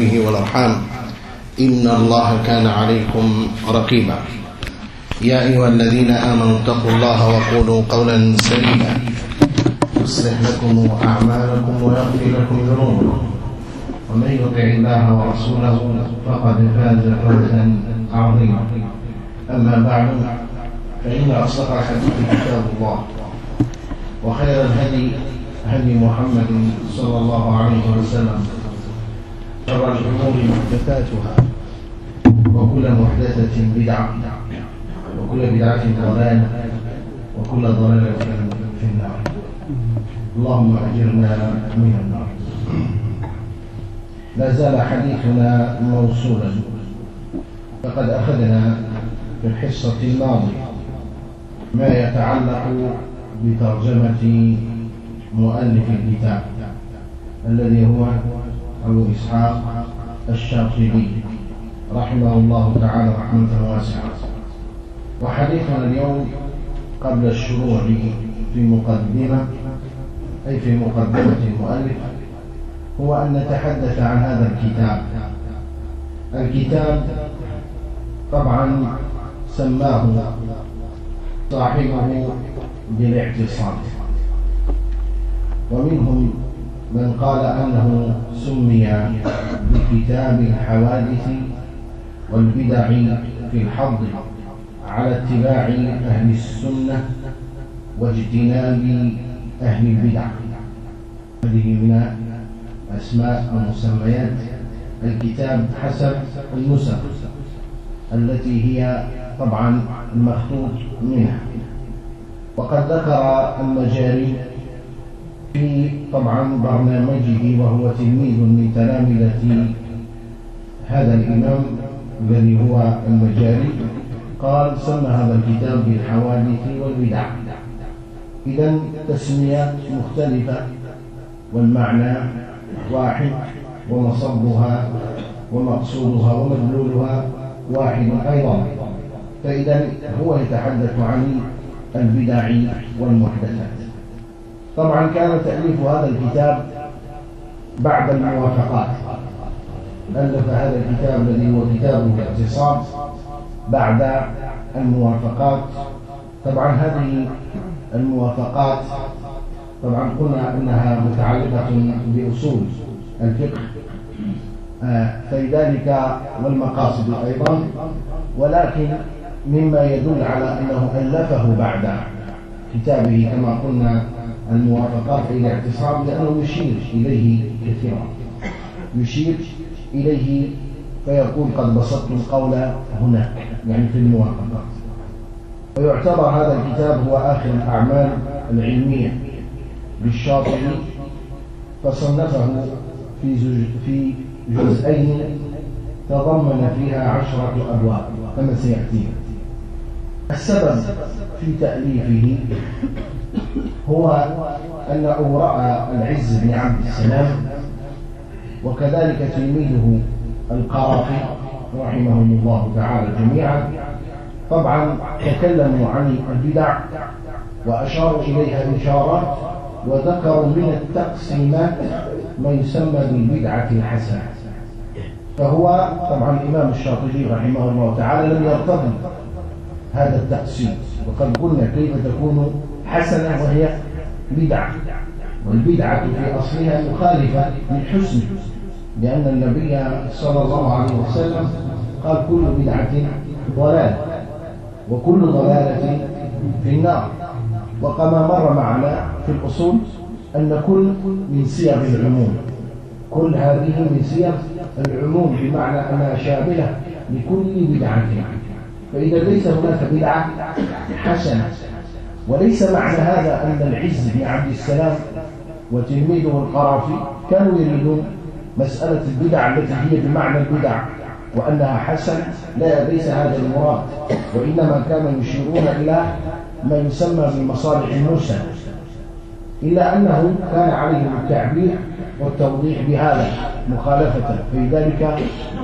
وصحبه والأرحام. إن الله كان عليكم رقيبا. يا أيها الذين آمنوا اتقوا الله وقولوا قولا سديدا. يصلح لكم أعمالكم ويغفر لكم ذنوبكم. ومن يطع الله ورسوله فقد فاز فوزا عظيما. أما بعد فإن أصدق الحديث كتاب الله. وخير الهدي هدي محمد صلى الله عليه وسلم. شر الأمور محدثاتها وكل محدثة بدعة وكل بدعة ضلالة وكل ضلالة في النار. اللهم أجرنا من النار. لا زال حديثنا موصولا. فقد أخذنا في الحصة الماضية ما يتعلق بترجمة مؤلف الكتاب الذي هو أبو إسحاق الشاطبي رحمه الله تعالى رحمة واسعة وحديثنا اليوم قبل الشروع في مقدمة أي في مقدمة المؤلف هو أن نتحدث عن هذا الكتاب. الكتاب طبعا سماه صاحبه بالاعتصام. ومنهم من قال أنه سمي بكتاب الحوادث والبدع في الحظ على اتباع أهل السنة واجتناب أهل البدع. هذه من أسماء ومسميات الكتاب حسب النسخ التي هي طبعا المخطوط منها. وقد ذكر المجاري في طبعا برنامجه وهو تلميذ من تلامذة هذا الإمام الذي هو المجاري قال سمى هذا الكتاب بالحوادث والبدع. إذا تسمية مختلفة والمعنى واحد ومصبها ومقصودها ومدلولها واحد أيضا. فإذا هو يتحدث عن البدع والمحدثات. طبعا كان تأليف هذا الكتاب بعد الموافقات. ألف هذا الكتاب الذي هو كتاب الاعتصام بعد الموافقات. طبعا هذه الموافقات طبعا قلنا أنها متعلقة بأصول الفقه. فلذلك والمقاصد أيضا. ولكن مما يدل على أنه ألفه بعد كتابه كما قلنا الموافقات إلى الاعتصام لأنه يشير إليه كثيرا. يشير إليه فيقول قد بسطت القول هنا يعني في الموافقات. ويعتبر هذا الكتاب هو آخر الأعمال العلمية للشاطبي فصنفه في في جزئين تضمن فيها عشرة أبواب كما سيأتينا السبب في تأليفه هو أنه رأى العز بن عبد السلام وكذلك تلميذه القرافي رحمهم الله تعالى جميعا طبعا تكلموا عن البدع وأشاروا إليها إشارات وذكروا من التقسيمات ما يسمى بالبدعة الحسنة. فهو طبعا الإمام الشاطبي رحمه الله تعالى لم يرتضي هذا التقسيم. وقد قلنا كيف تكون حسنة وهي بدعة. والبدعة في أصلها مخالفة للحسن لأن النبي صلى الله عليه وسلم قال كل بدعة ضلال وكل ضلالة في النار. وكما مر معنا في الأصول أن كل من صيغ العموم كل هذه من صيغ العموم بمعنى أنها شاملة لكل بدعة. فإذا ليس هناك بدعة حسنة وليس معنى هذا أن العز بن عبد السلام وتلميذه القرافي كانوا يريدون مسألة البدع التي هي بمعنى البدع وأنها حسن لا ليس هذا المراد. وإنما كانوا يشيرون إلى ما يسمى بالمصالح المرسلة. إلا أنه كان عليهم التعبير والتوضيح بهذا مخالفة. فلذلك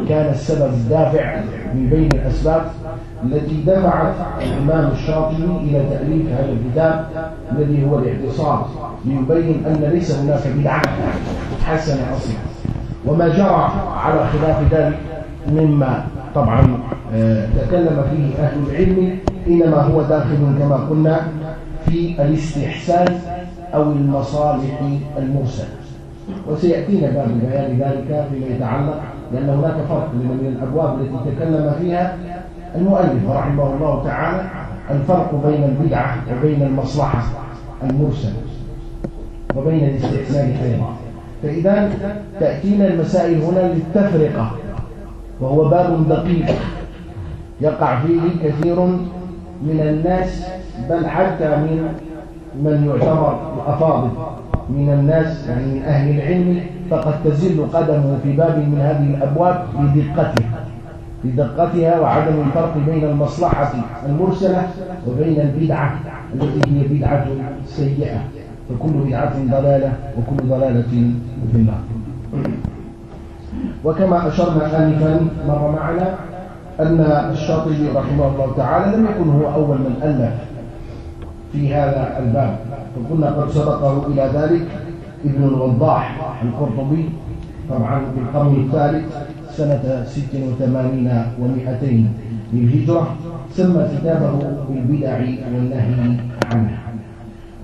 كان السبب الدافع من بين الأسباب التي دفعت الإمام الشاطبي إلى تأليف هذا الكتاب الذي هو الاعتصام ليبين أن ليس هناك بدعة حسنة أصلا. وما جرى على خلاف ذلك مما طبعا آه، تكلم فيه أهل العلم إنما هو داخل كما قلنا في الاستحسان أو المصالح المرسلة. وسيأتينا باب بيان ذلك فيما يتعلق لأن هناك فرق من الأبواب التي تكلم فيها المؤلف رحمه الله تعالى الفرق بين البدعة وبين المصلحة المرسلة وبين الاستحسان أيضا. فإذا تأتينا المسائل هنا للتفرقة وهو باب دقيق يقع فيه كثير من الناس بل حتى من من يعتبر الأفاضل. من الناس يعني من أهل العلم فقد تزل قدمه في باب من هذه الأبواب لدقتها وعدم الفرق بين المصلحة المرسلة وبين البدعة التي هي بدعة سيئة. فكل بدعة ضلالة وكل ضلالة في النار. وكما أشرنا آنفا مر معنا أن الشاطبي رحمه الله تعالى لم يكن هو أول من ألف في هذا الباب. فقلنا قد سبقه إلى ذلك ابن الوضاح القرطبي طبعا في القرن الثالث. سنة 86 و200 للهجرة سمى كتابه بالبدع والنهي عنها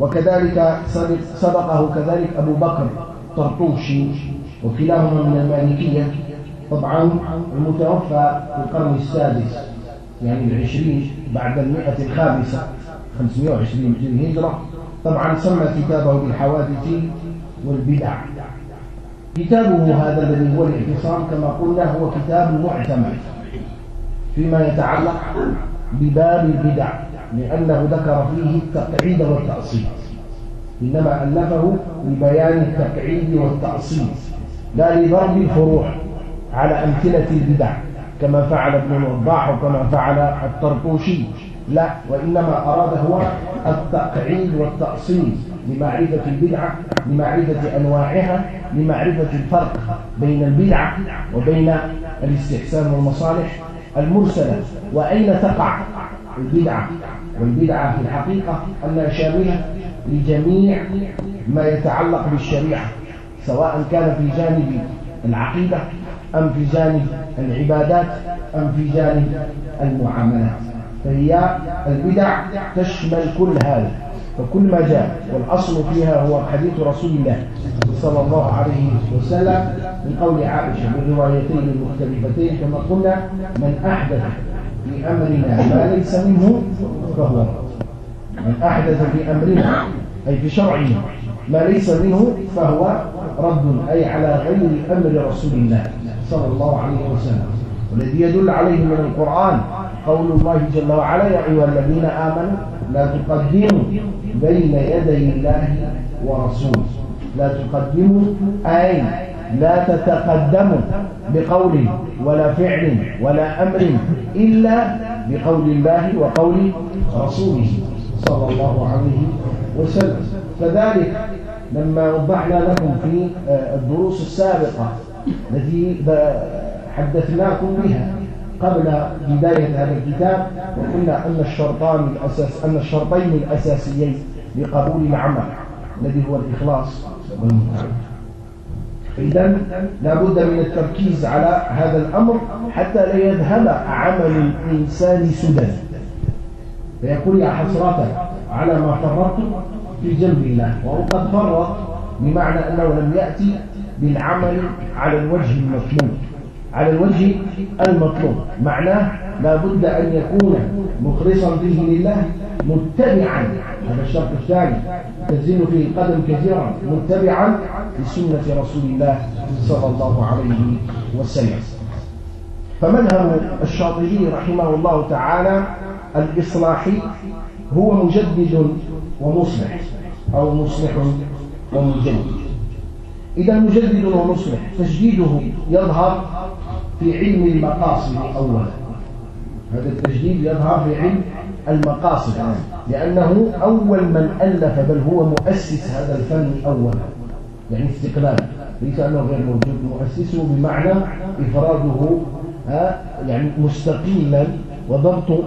وكذلك سبقه كذلك أبو بكر طرطوشي وكلاهما من المالكية طبعا المتوفى في القرن السادس يعني العشرين بعد المئة الخامسة 520 الهجرة. طبعا سمى كتابه بالحوادث والبدع. كتابه هذا الذي هو الاعتصام كما قلنا هو كتاب معتمد فيما يتعلق بباب البدع لأنه ذكر فيه التقعيد والتأصيل. إنما ألفه لبيان التقعيد والتأصيل لا لضرب الفروع على أمثلة البدع كما فعل ابن الوضاح وكما فعل الطرطوشي لا وإنما أراد هو التقعيد والتأصيل. لمعرفة البدعة لمعرفة أنواعها لمعرفة الفرق بين البدعة وبين الاستحسان والمصالح المرسلة. وأين تقع البدعة؟ والبدعة في الحقيقة أنها شاملة لجميع ما يتعلق بالشريعة سواء كان في جانب العقيدة أم في جانب العبادات أم في جانب المعاملات. فهي البدع تشمل كل هذا. فكل ما جاء والأصل فيها هو حديث رسول الله صلى الله عليه وسلم من قول عائشة بالروايتين المختلفتين كما قلنا من أحدث في أمرنا ما ليس منه فهو من أحدث في أمرنا أي في شرعنا ما ليس منه فهو رد أي على غير أمر رسول الله صلى الله عليه وسلم. والذي يدل عليه من القرآن قول الله جل وعلا يا أيها الذين آمنوا لا تقدموا بين يدي الله ورسوله. لا تقدموا أي لا تتقدموا بقول ولا فعل ولا أمر إلا بقول الله وقول رسوله صلى الله عليه وسلم. كذلك لما وضحنا لكم في آه، الدروس السابقة التي حدثناكم بها. قبل بداية هذا الكتاب وقلنا أن الشرطان الأساس أن الشرطين الأساسيين لقبول العمل الذي هو الإخلاص إذا لابد من التركيز على هذا الأمر حتى لا يذهب عمل الإنسان سدى. فيقول يا حسرة على ما فرطت في جنب الله. وهو قد فرط بمعنى أنه لم يأتي بالعمل على الوجه المطلوب. على الوجه المطلوب. معناه لا بد أن يكون مخلصا فيه لله متبعا. هذا الشرط الثاني. تزين فيه القدم كثيرا. متبعا لسنة رسول الله صلى الله عليه وسلم. فمذهب الشاطبي رحمه الله تعالى الإصلاحي هو مجدد ومصلح أو مصلح ومجدد. إذا مجدد ومصلح تجديده يظهر في علم المقاصد أولا هذا التجديد يظهر في علم المقاصد لأنه أول من ألف بل هو مؤسس هذا الفن أولا يعني استقلال. ليس أنه غير موجود مؤسسه بمعنى إفراده يعني مستقيلا وضبط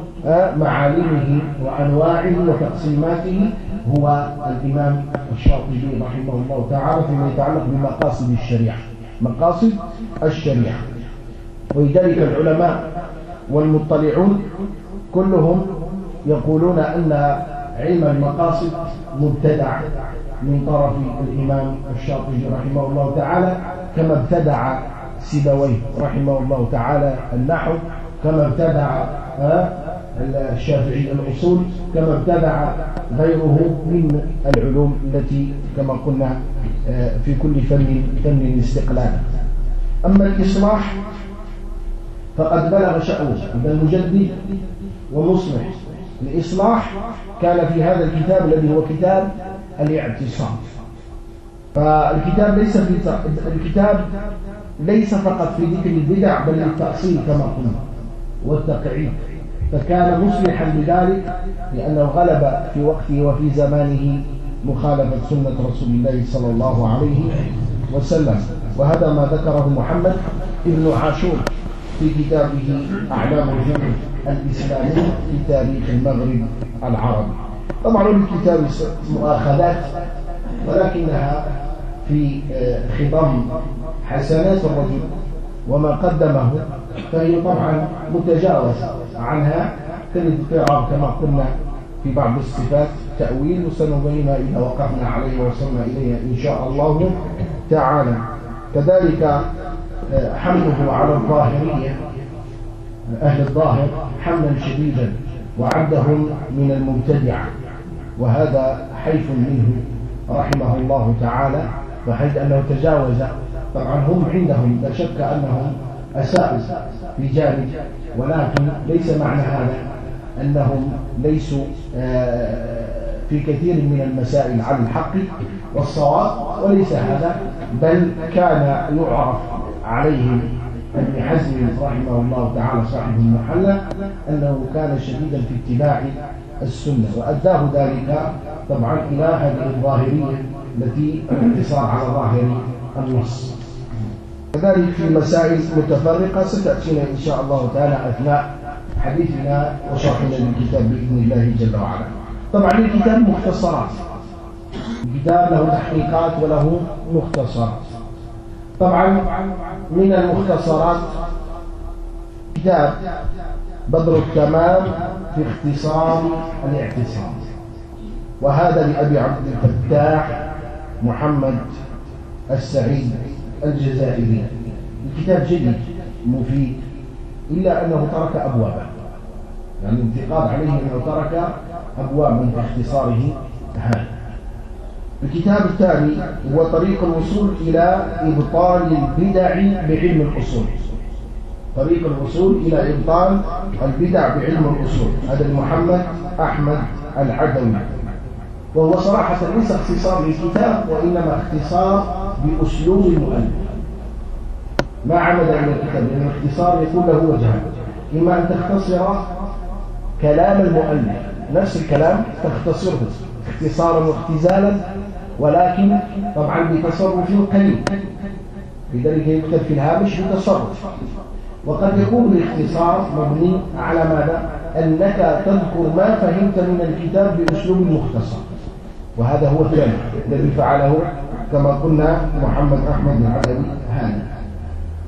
معالمه وأنواعه وتقسيماته. هو الإمام الشاطبي رحمه الله تعالى فيما يتعلق بمقاصد الشريعة. مقاصد الشريعة. ولذلك العلماء والمطلعون كلهم يقولون أن علم المقاصد مبتدع من طرف الإمام الشاطبي رحمه الله تعالى كما ابتدع سيبويه رحمه الله تعالى النحو كما ابتدع الشافعي الأصول كما ابتدع غيره من العلوم التي كما قلنا آه، في كل فن فن استقلالا أما الإصلاح فقد بلغ شأنه المجدد ومصلح. الإصلاح كان في هذا الكتاب الذي هو كتاب الاعتصام. فالكتاب ليس في الكتاب ليس فقط في ذكر البدع بل التأصيل كما قلنا والتقعيد. فكان مصلحا بذلك لأنه غلب في وقته وفي زمانه مخالفة سنة رسول الله صلى الله عليه وسلم. وهذا ما ذكره محمد ابن عاشور. في كتابه أعلام الجمع الإسلامي في تاريخ المغرب العربي. طبعا الكتاب مؤاخذات ولكنها في آه، خضم حسنات الرجل وما قدمه فهي طبعا متجاوز عنها كالاضطراب كما قلنا في بعض الصفات. تأويل وسنبينها إذا وقفنا عليه وصلنا إليها إن شاء الله تعالى. كذلك حمله على الظاهرية أهل الظاهر حملا شديدا وعدهم من المبتدعة وهذا حيث منه رحمه الله تعالى وحيث أنه تجاوز. طبعا هم عندهم لا شك أنهم أساءوا في جانب ولكن ليس معنى هذا أنهم ليسوا آه، في كثير من المسائل على الحق والصواب وليس هذا بل كان يعرف عليهم ابن حزم رحمه الله تعالى صاحب المحلة أنه كان شديدا في اتباع السنة وأداه ذلك طبعا إلى هذه الظاهرية التي الاقتصار على ظاهر النص. كذلك في مسائل متفرقة ستأتينا إن شاء الله تعالى أثناء حديثنا وشرحنا للكتاب بإذن الله جل وعلا. طبعا الكتاب مختصرات. الكتاب له تحقيقات وله مختصرات. طبعا من المختصرات كتاب بدر التمام في اختصار الاعتصام. وهذا لأبي عبد الفتاح محمد السعيد الجزائري. الكتاب جيد مفيد إلا أنه ترك أبوابا يعني انتقاد عليه أنه ترك أبوابا في اختصاره. هذا الكتاب الثاني هو طريق الوصول إلى إبطال البدع بعلم الأصول. طريق الوصول إلى إبطال البدع بعلم الأصول. هذا محمد أحمد العدوي. وهو صراحة ليس اختصار للكتاب وإنما اختصار بأسلوب المؤلف. ما عمد إلى الكتاب؟ لأن الاختصار يكون له وجهان إما أن تختصر كلام المؤلف. نفس الكلام تختصره. اختصارا واختزالا ولكن طبعا بتصرف قليل. لذلك يكتب في الهامش بتصرف. وقد يكون الاختصار مبني على ماذا؟ أنك تذكر ما فهمت من الكتاب بأسلوب مختصر. وهذا هو الثاني الذي فعله كما قلنا محمد أحمد العدوي هذا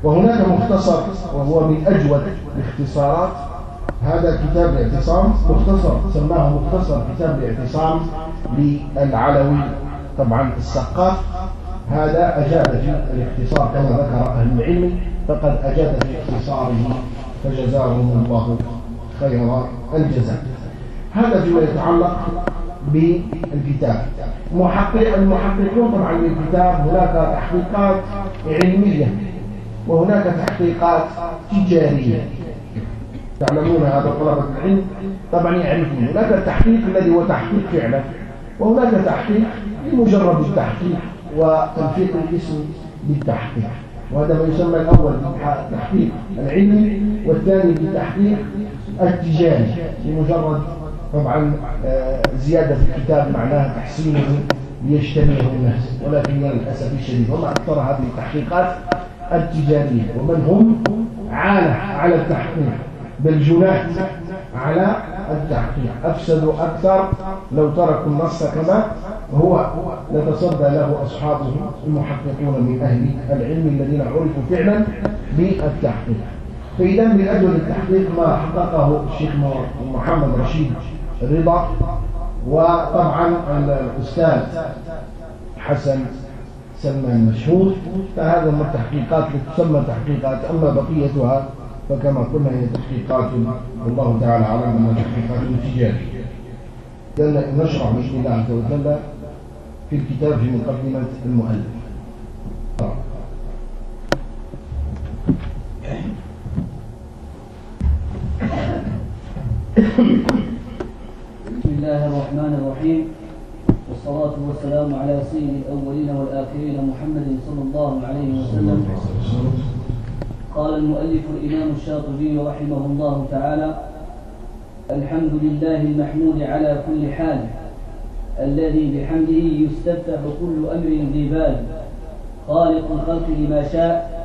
وهناك مختصر وهو من أجود الاختصارات. هذا كتاب الاعتصام مختصر سماه مختصر كتاب الاعتصام للعلوي طبعا السقاف هذا أجاد في الاختصار كما ذكر أهل العلم فقد أجاد في اختصاره فجزاهم الله خير الجزاء. هذا فيما يتعلق بالكتاب. محقق المحققون طبعا للكتاب هناك تحقيقات علمية وهناك تحقيقات تجارية. تعلمون هذا طلبة العلم؟ طبعا يعرفون. هناك التحقيق الذي هو تحقيق فعلا وهناك تحقيق لمجرد التحقيق وتنفيق الاسم بالتحقيق وهذا ما يسمى الأول بالتحقيق العلمي والثاني بالتحقيق التجاري لمجرد طبعا آه، زيادة في الكتاب معناها تحسينه ليجتمعه الناس. ولكن للأسف الشديد وما أكثر هذه التحقيقات التجارية. ومن هم عانى على التحقيق؟ بل جنات على التحقيق. أفسدوا أكثر لو تركوا النص كما هو يتصدى له أصحابه المحققون من أهل العلم الذين عرفوا فعلا بالتحقيق. فإذا من أجل التحقيق ما حققه الشيخ محمد رشيد رضا وطبعا الأستاذ حسن سلمان مشهور. فهذا من التحقيقات تسمى تحقيقات أما بقيتها فكما قلنا هي تحقيقات والله تعالى أعلم أنها تحقيقات تجارية نشرح بإذن الله عز وجل في الكتاب في مقدمة المؤلف. بسم الله الرحمن الرحيم. والصلاة والسلام على سيد الأولين والآخرين محمد صلى الله عليه وسلم. قال المؤلف الإمام الشاطبي رحمه الله تعالى الحمد لله المحمود على كل حال الذي بحمده يستفتح كل أمر ذي بال خالق الخلق لما شاء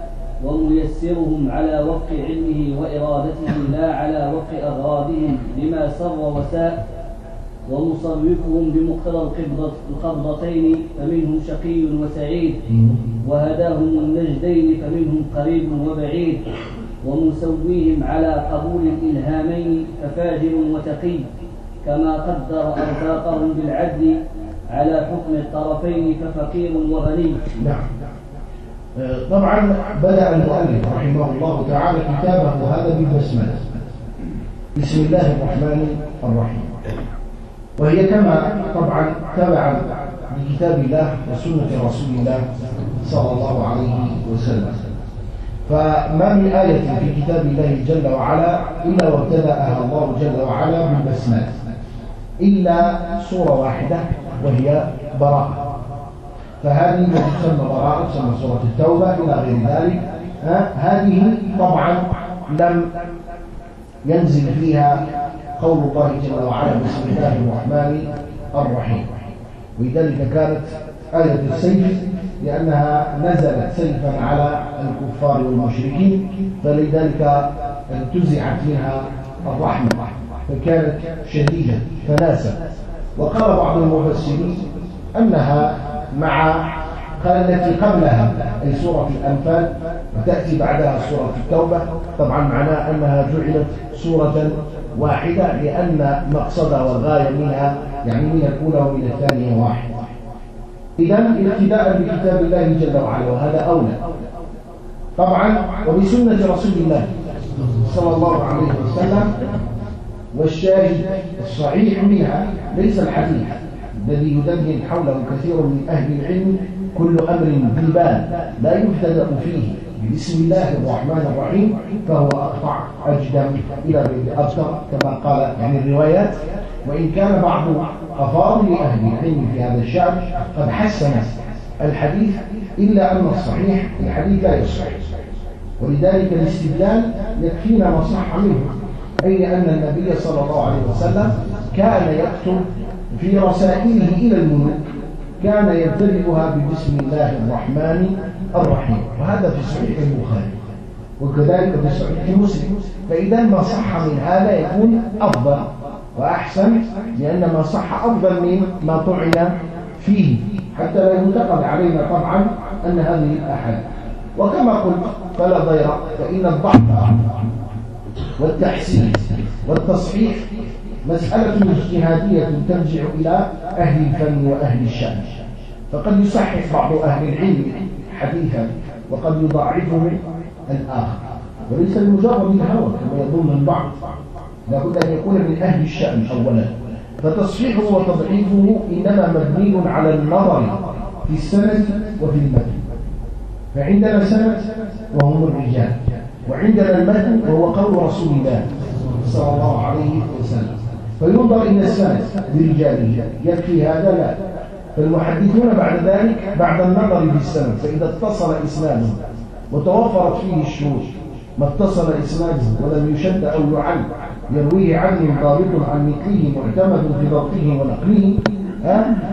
وميسرهم على وفق علمه وإرادته لا على وفق أغراضهم لما سر وساء. ومصرفهم بمقتضى القبضتين فمنهم شقي وسعيد. وهداهم النجدين فمنهم قريب وبعيد. ومسويهم على قبول الإلهامين ففاجر وتقي. كما قدر أرزاقهم بالعدل على حكم الطرفين ففقير وغني. نعم. طبعا بدأ المؤلف رحمه الله تعالى كتابه هذا بالبسملة. بسم الله الرحمن الرحيم. وهي كما طبعا تبعا لكتاب الله وسنة رسول الله صلى الله عليه وسلم. فما من آية في كتاب الله جل وعلا إلا وابتدأها الله جل وعلا بالبسملة إلا سورة واحدة وهي براءة. فهذه تسمى براءة تسمى سورة التوبة إلى غير ذلك. هذه طبعا لم ينزل فيها قول الله جل وعلا بسم الله الرحمن الرحيم. ولذلك كانت آية السيف لأنها نزلت سيفا على الكفار والمشركين فلذلك انتزعت منها الرحمة فكانت شديدة فناسة وقال بعض المفسرين أنها مع التي قبلها أي سورة الأنفال وتأتي بعدها سورة التوبة. طبعا معناه أنها جعلت سورة واحدة لأن مقصدها والغاية منها يعني من الأولى ومن الثانية واحد إذا ابتداء بكتاب الله جل وعلا وهذا أولى. طبعا وبسنة رسول الله صلى الله عليه وسلم والشاهد الصحيح منها ليس الحديث الذي يدين حوله كثير من أهل العلم كل أمر بال لا يبتدأ فيه. بسم الله الرحمن الرحيم فهو أقطع أجدم إلى غير أبتر كما قال يعني الروايات وإن كان بعض أفاضل أهل العلم في هذا الشأن قد حسن الحديث إلا أن الصحيح الحديث لا يصح. ولذلك الاستدلال يكفينا ما صح منه أي أن النبي صلى الله عليه وسلم كان يكتب في رسائله إلى الملوك كان يبتدئها ببسم الله الرحمن الرحيم. وهذا في صحيح البخاري. وكذلك في صحيح مسلم. فإذا ما صح من هذا يكون أفضل. وأحسن لأن ما صح أفضل من ما طعن فيه. حتى لا ينتقد علينا طبعا أن هذه الأحد وكما قلت فلا ضير. فإن الضعف والتحسين والتصحيح مسألة اجتهادية ترجع إلى أهل الفن وأهل الشأن. فقد يصحح بعض أهل العلم حديثا وقد يضاعفه الآخر. وليس لمجرد الهوى كما يظن البعض. لابد أن يكون من أهل الشأن أولا. فتصحيحه وتضعيفه إنما مبني على النظر في السند وفي المتن. فعندنا سند وهم الرجال وعندنا المتن وهو قول رسول الله صلى الله عليه وسلم. فينظر إلى السند برجاله يكفي هذا لا. فالمحدثون بعد ذلك بعد النظر بالسند فإذا اتصل إسناده وتوفرت فيه الشروط ما اتصل إسناده ولم يشد أو يعل يرويه عنه ضابط عن مثله معتمد في ضبطه ونقله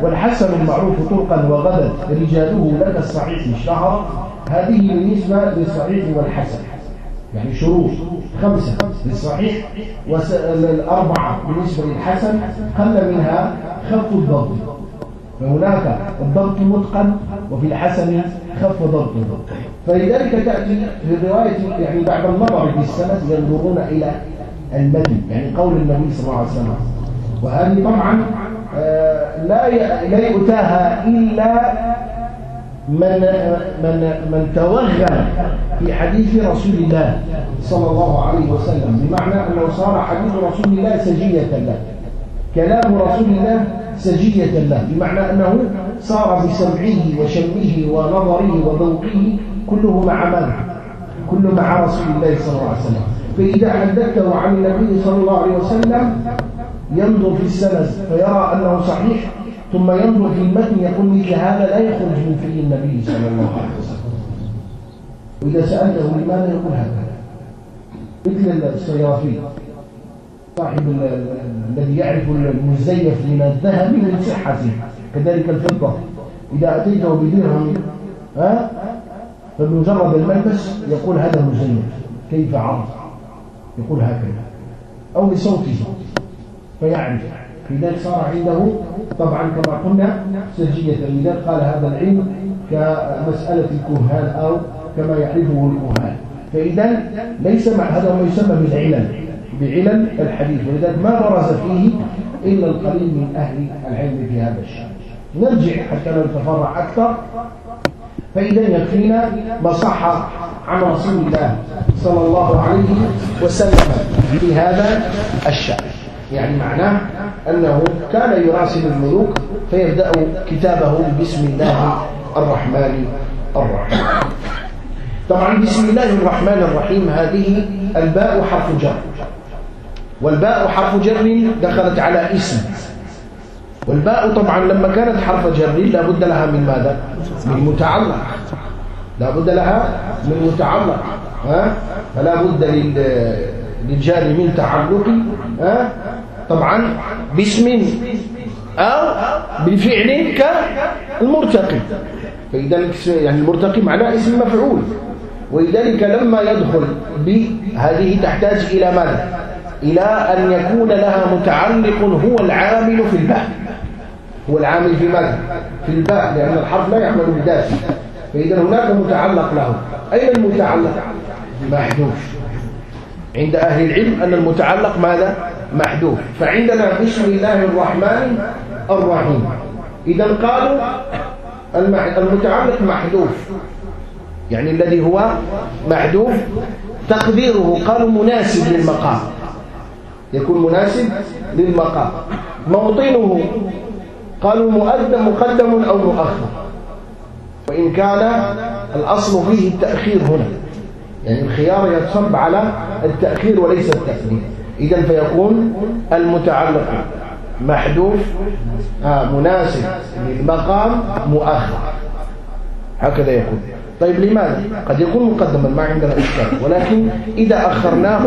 والحسن المعروف طرقا وغدت رجاله لك الصحيح اشتهر هذه بالنسبة للصحيح والحسن يعني شروط. خمسة. للصحيح والأربعة بالنسبة للحسن قل منها خف الضبط. فهناك الضبط متقن وفي الحسن خف ضبطه فلذلك تأتي في الرواية يعني بعد النظر في السند ينظرون إلى المتن يعني قول النبي صلى الله عليه وسلم. وهذه طبعا آه، لا لا يؤتاها إلا من من من توغل في حديث رسول الله صلى الله عليه وسلم بمعنى أنه صار حديث رسول الله سجية له كلام رسول الله سجية له بمعنى أنه صار بسمعه وشمه ونظره وذوقه كله مع من؟ كله مع رسول الله صلى الله عليه وسلم فإذا حدثته عن النبي صلى الله عليه وسلم ينظر في السند فيرى أنه صحيح ثم ينظر في المتن يقول مثل هذا لا يخرج من في النبي صلى الله عليه وسلم. وإذا سألته لماذا يقول هذا؟ مثل الصيافي صاحب الذي يعرف المزيف من الذهب من صحته كذلك الفضة. إذا أتيته بدرهم ها؟ فبمجرد الملبس يقول هذا مزيف كيف عرف يقول هكذا أو لصوته فيعرف. لذلك صار عنده طبعا كما قلنا سجية لذلك قال هذا العلم كمسألة الكهان أو كما يعرفه الكهان. فإذا ليس مع هذا ما يسمى بالعلل بعلل الحديث. ولذلك ما برز فيه إلا القليل من أهل العلم في هذا الشأن. نرجع حتى نتفرع أكثر. فإذا يكفينا ما صح عن رسول الله صلى الله عليه وسلم في هذا الشأن. يعني معناه أنه كان يراسل الملوك فيبدأ كتابه بسم الله الرحمن الرحيم. طبعا بسم الله الرحمن الرحيم هذه الباء حرف جر. والباء حرف جر دخلت على اسم. والباء طبعا لما كانت حرف جر لابد لها من ماذا؟ من متعلق. لابد لها من متعلق. ها؟ فلا بد للجار من تعلق. ها؟ طبعا باسم أو بفعل كالمرتقي. فإذا يعني المرتقي معناه اسم مفعول. ولذلك لما يدخل بهذه تحتاج إلى ماذا؟ إلى أن يكون لها متعلق هو العامل في الباء. هو العامل في ماذا؟ في الباء لأن الحرف لا يعمل بذاته. فإذا هناك متعلق له. أين المتعلق؟ محذوف. عند أهل العلم أن المتعلق ماذا؟ محذوف فعندنا بسم الله الرحمن الرحيم. إذا قالوا المتعلق محذوف. يعني الذي هو محذوف تقديره قالوا مناسب للمقام. يكون مناسب للمقام. موطنه قالوا مؤدم مقدم أو مؤخر. وإن كان الأصل فيه التأخير هنا. يعني الخيار يتصب على التأخير وليس التأخير. إذا فيكون المتعلق محذوف آه مناسب للمقام مؤخر. هكذا يكون. طيب لماذا؟ قد يكون مقدما ما عندنا إشكال. ولكن إذا أخرناه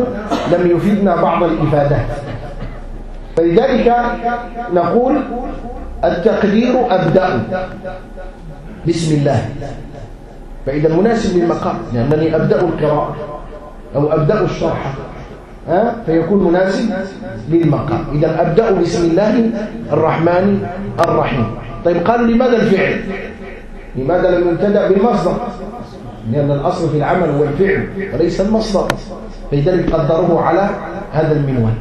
لم يفيدنا بعض الإفادات. فلذلك نقول التقدير أبدأ. بسم الله. فإذا مناسب للمقام لأنني أبدأ القراءة أو أبدأ الشرح. فيكون مناسب للمقام. إذا أبدأ بسم الله الرحمن الرحيم. طيب قالوا لماذا الفعل؟ لماذا لم يبتدأ بالمصدر؟ لأن الأصل في العمل هو الفعل وليس المصدر. فلذلك قدروه على هذا المنوال.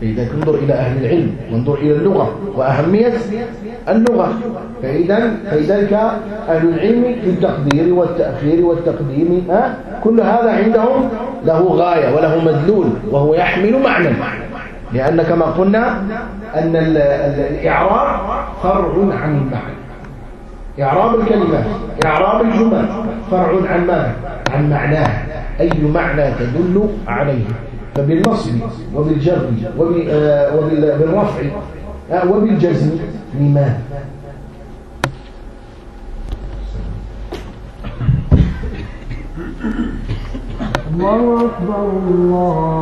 فإذا انظر إلى أهل العلم وانظر إلى اللغة وأهمية اللغة. فإذا فلذلك أهل العلم في التقدير والتأخير والتقديم كل هذا عندهم له غاية وله مدلول وهو يحمل معنى. لأن كما قلنا أن الإعراب فرع عن المعنى. إعراب الكلمات إعراب الجمل فرع عن ماذا؟ عن معناه. أي معنى تدل عليه؟ فبالنصب وبالجر وبالرفع آه، وبالجزم لماذا الله أكبر الله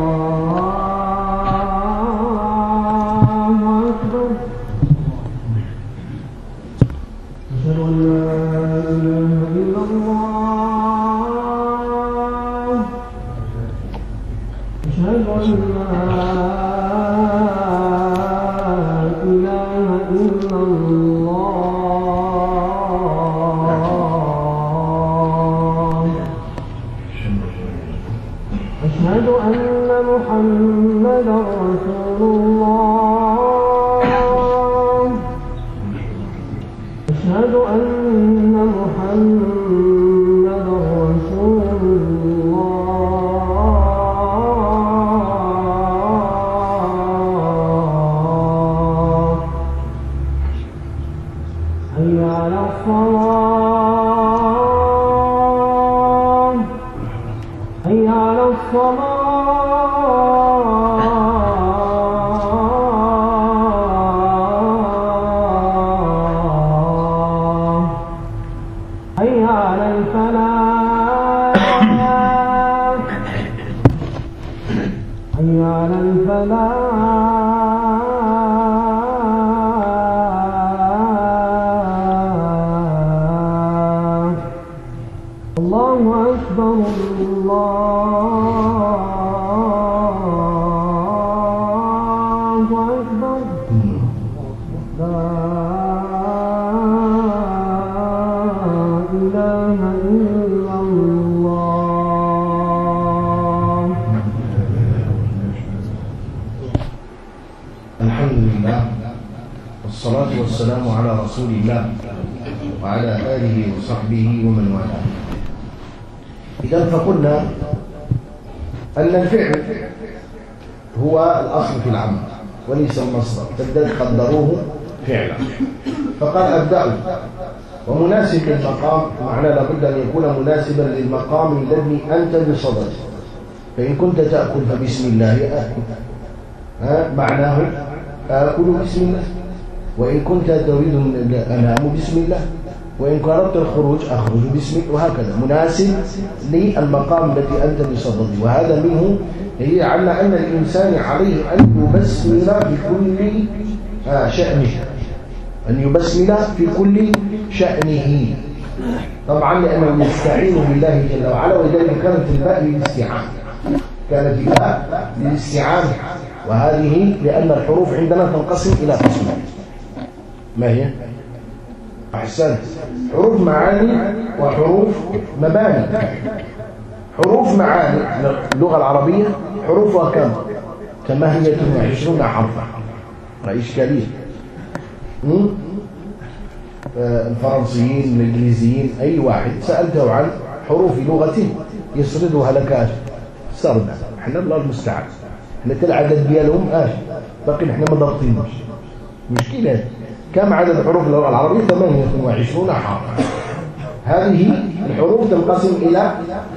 إله إلا الله مناسبا للمقام الذي أنت بصدده فإن كنت تأكل فبسم الله آكل ها معناه آكل بسم الله. وإن كنت تريد أنام بسم الله. وإن أردت الخروج أخرج بسم الله. وهكذا. مناسب للمقام الذي أنت بصدده وهذا منه هي على أن الإنسان عليه أن يبسمل في كل آه، شأنه. أن يبسمل في كل شأنه. طبعا لأنه يستعين بالله جل وعلا ولذلك كانت الباء للاستعانة كانت الباء للاستعانة وهذه لأن الحروف عندنا تنقسم إلى قسمين ما هي؟ أحسنت حروف معاني وحروف مباني حروف معاني اللغة العربية حروفها كم؟ ثمانية وعشرون حرفا رأي إشكالية م? آه، الفرنسيين الإنجليزيين أي واحد سألته عن حروف لغته يسردها لك سردا إحنا الله المستعان إحنا كل عدد ديالهم اش باقي إحنا ما ضابطينوش مشكلة. كم عدد حروف اللغة العربية؟ 28 حرفا هذه الحروف تنقسم إلى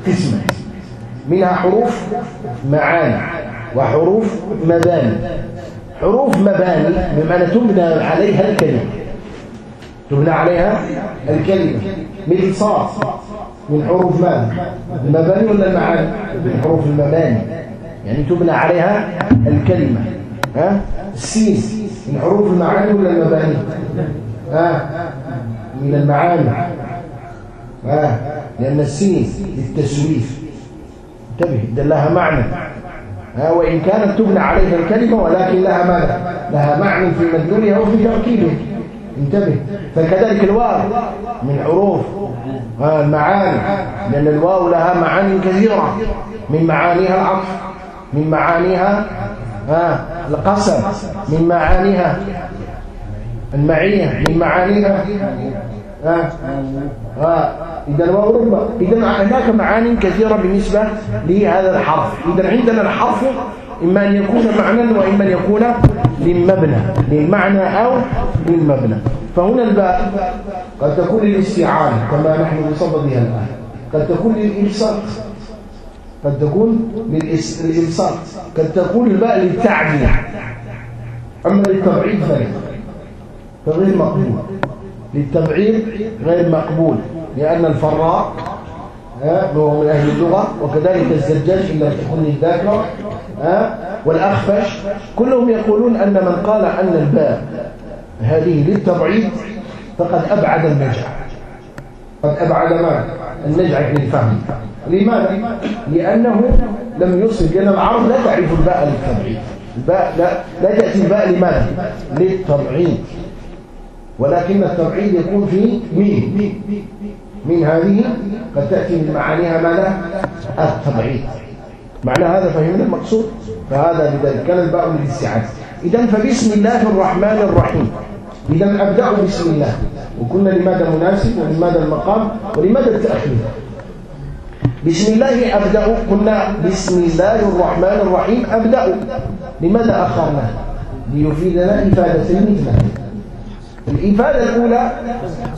قسمين منها حروف معاني وحروف مباني. حروف مباني بمعنى تبنى عليها الكلمة. تبنى عليها الكلمة. مثل صاد من حروف ماذا؟ المباني ولا المعاني؟ من حروف المباني. يعني تبنى عليها الكلمة. ها؟ السين. من حروف المعاني ولا المباني؟ ها؟ من المعاني. ها؟ لأن السين للتسويف. انتبه لها معنى. ها؟ وإن كانت تبنى عليها الكلمة ولكن لها ماذا؟ لها معنى في مدلولها وفي تركيبها. انتبه. فكذلك الواو من حروف المعاني لأن الواو لها معاني كثيرة. من معانيها العطف من معانيها ها القسم من معانيها المعية من معانيها ها ها. إذا الواو ربما إذا هناك معاني كثيرة بالنسبة لهذا الحرف. إذا عندنا الحرف إما أن يكون معنى وإما أن يكون للمبنى للمعنى أو للمبنى. فهنا الباء قد تكون للاستعانة كما نحن بصددها الآن. قد تكون للإلصاق قد تكون للإلصاق قد تكون الباء للتعديل أما للتبعيد فلا فغير مقبول. للتبعيد غير مقبول لأن الفراء هو من أهل اللغة وكذلك الزجاج إلا تكون والأخفش كلهم يقولون أن من قال أن الباء هذه للتبعيد فقد أبعد النجع. قد أبعد ما؟ النجع للفهم لماذا؟ لأنه لم يصل لأن العرب لا تعرف الباء للتبعيد الباء لا, لا تأتي الباء لماذا؟ للتبعيد ولكن التبعيد يكون في من من هذه؟ قد تأتي من معانيها ماذا؟ التبعيد معنى هذا فهمنا المقصود؟ فهذا لذلك كان الباء للاستعانة إذا فبسم الله الرحمن الرحيم. إذا أبدأ بسم الله. وقلنا لماذا مناسب ولماذا المقام ولماذا التأخير؟ بسم الله أبدأ. قلنا بسم الله الرحمن الرحيم. أبدأ. لماذا أخرنا؟ ليفيدنا إفادتين مثلها الإفادة الأولى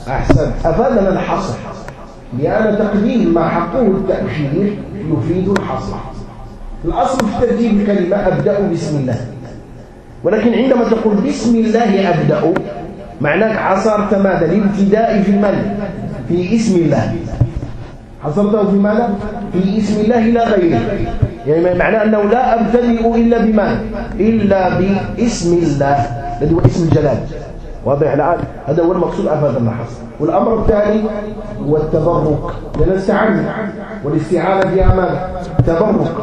أحسن. أفادنا الحصر. لأن تقديم ما حقه التأخير يفيد الحصر. الأصل في ترتيب الكلمة أبدأ بسم الله. ولكن عندما تقول بسم الله أبدأ معناك حصرت ماذا الابتداء في المن في اسم الله. حصرته في ماذا؟ في اسم الله لا غيره. يعني معناه أنه لا أبتدئ إلا بما؟ إلا باسم الله. الذي هو اسم الجلال. واضح الآن؟ هذا هو المقصود أفاد النحص. والأمر الثاني هو التبرك. لأن استعنا والاستعانة في أمانة تبرك.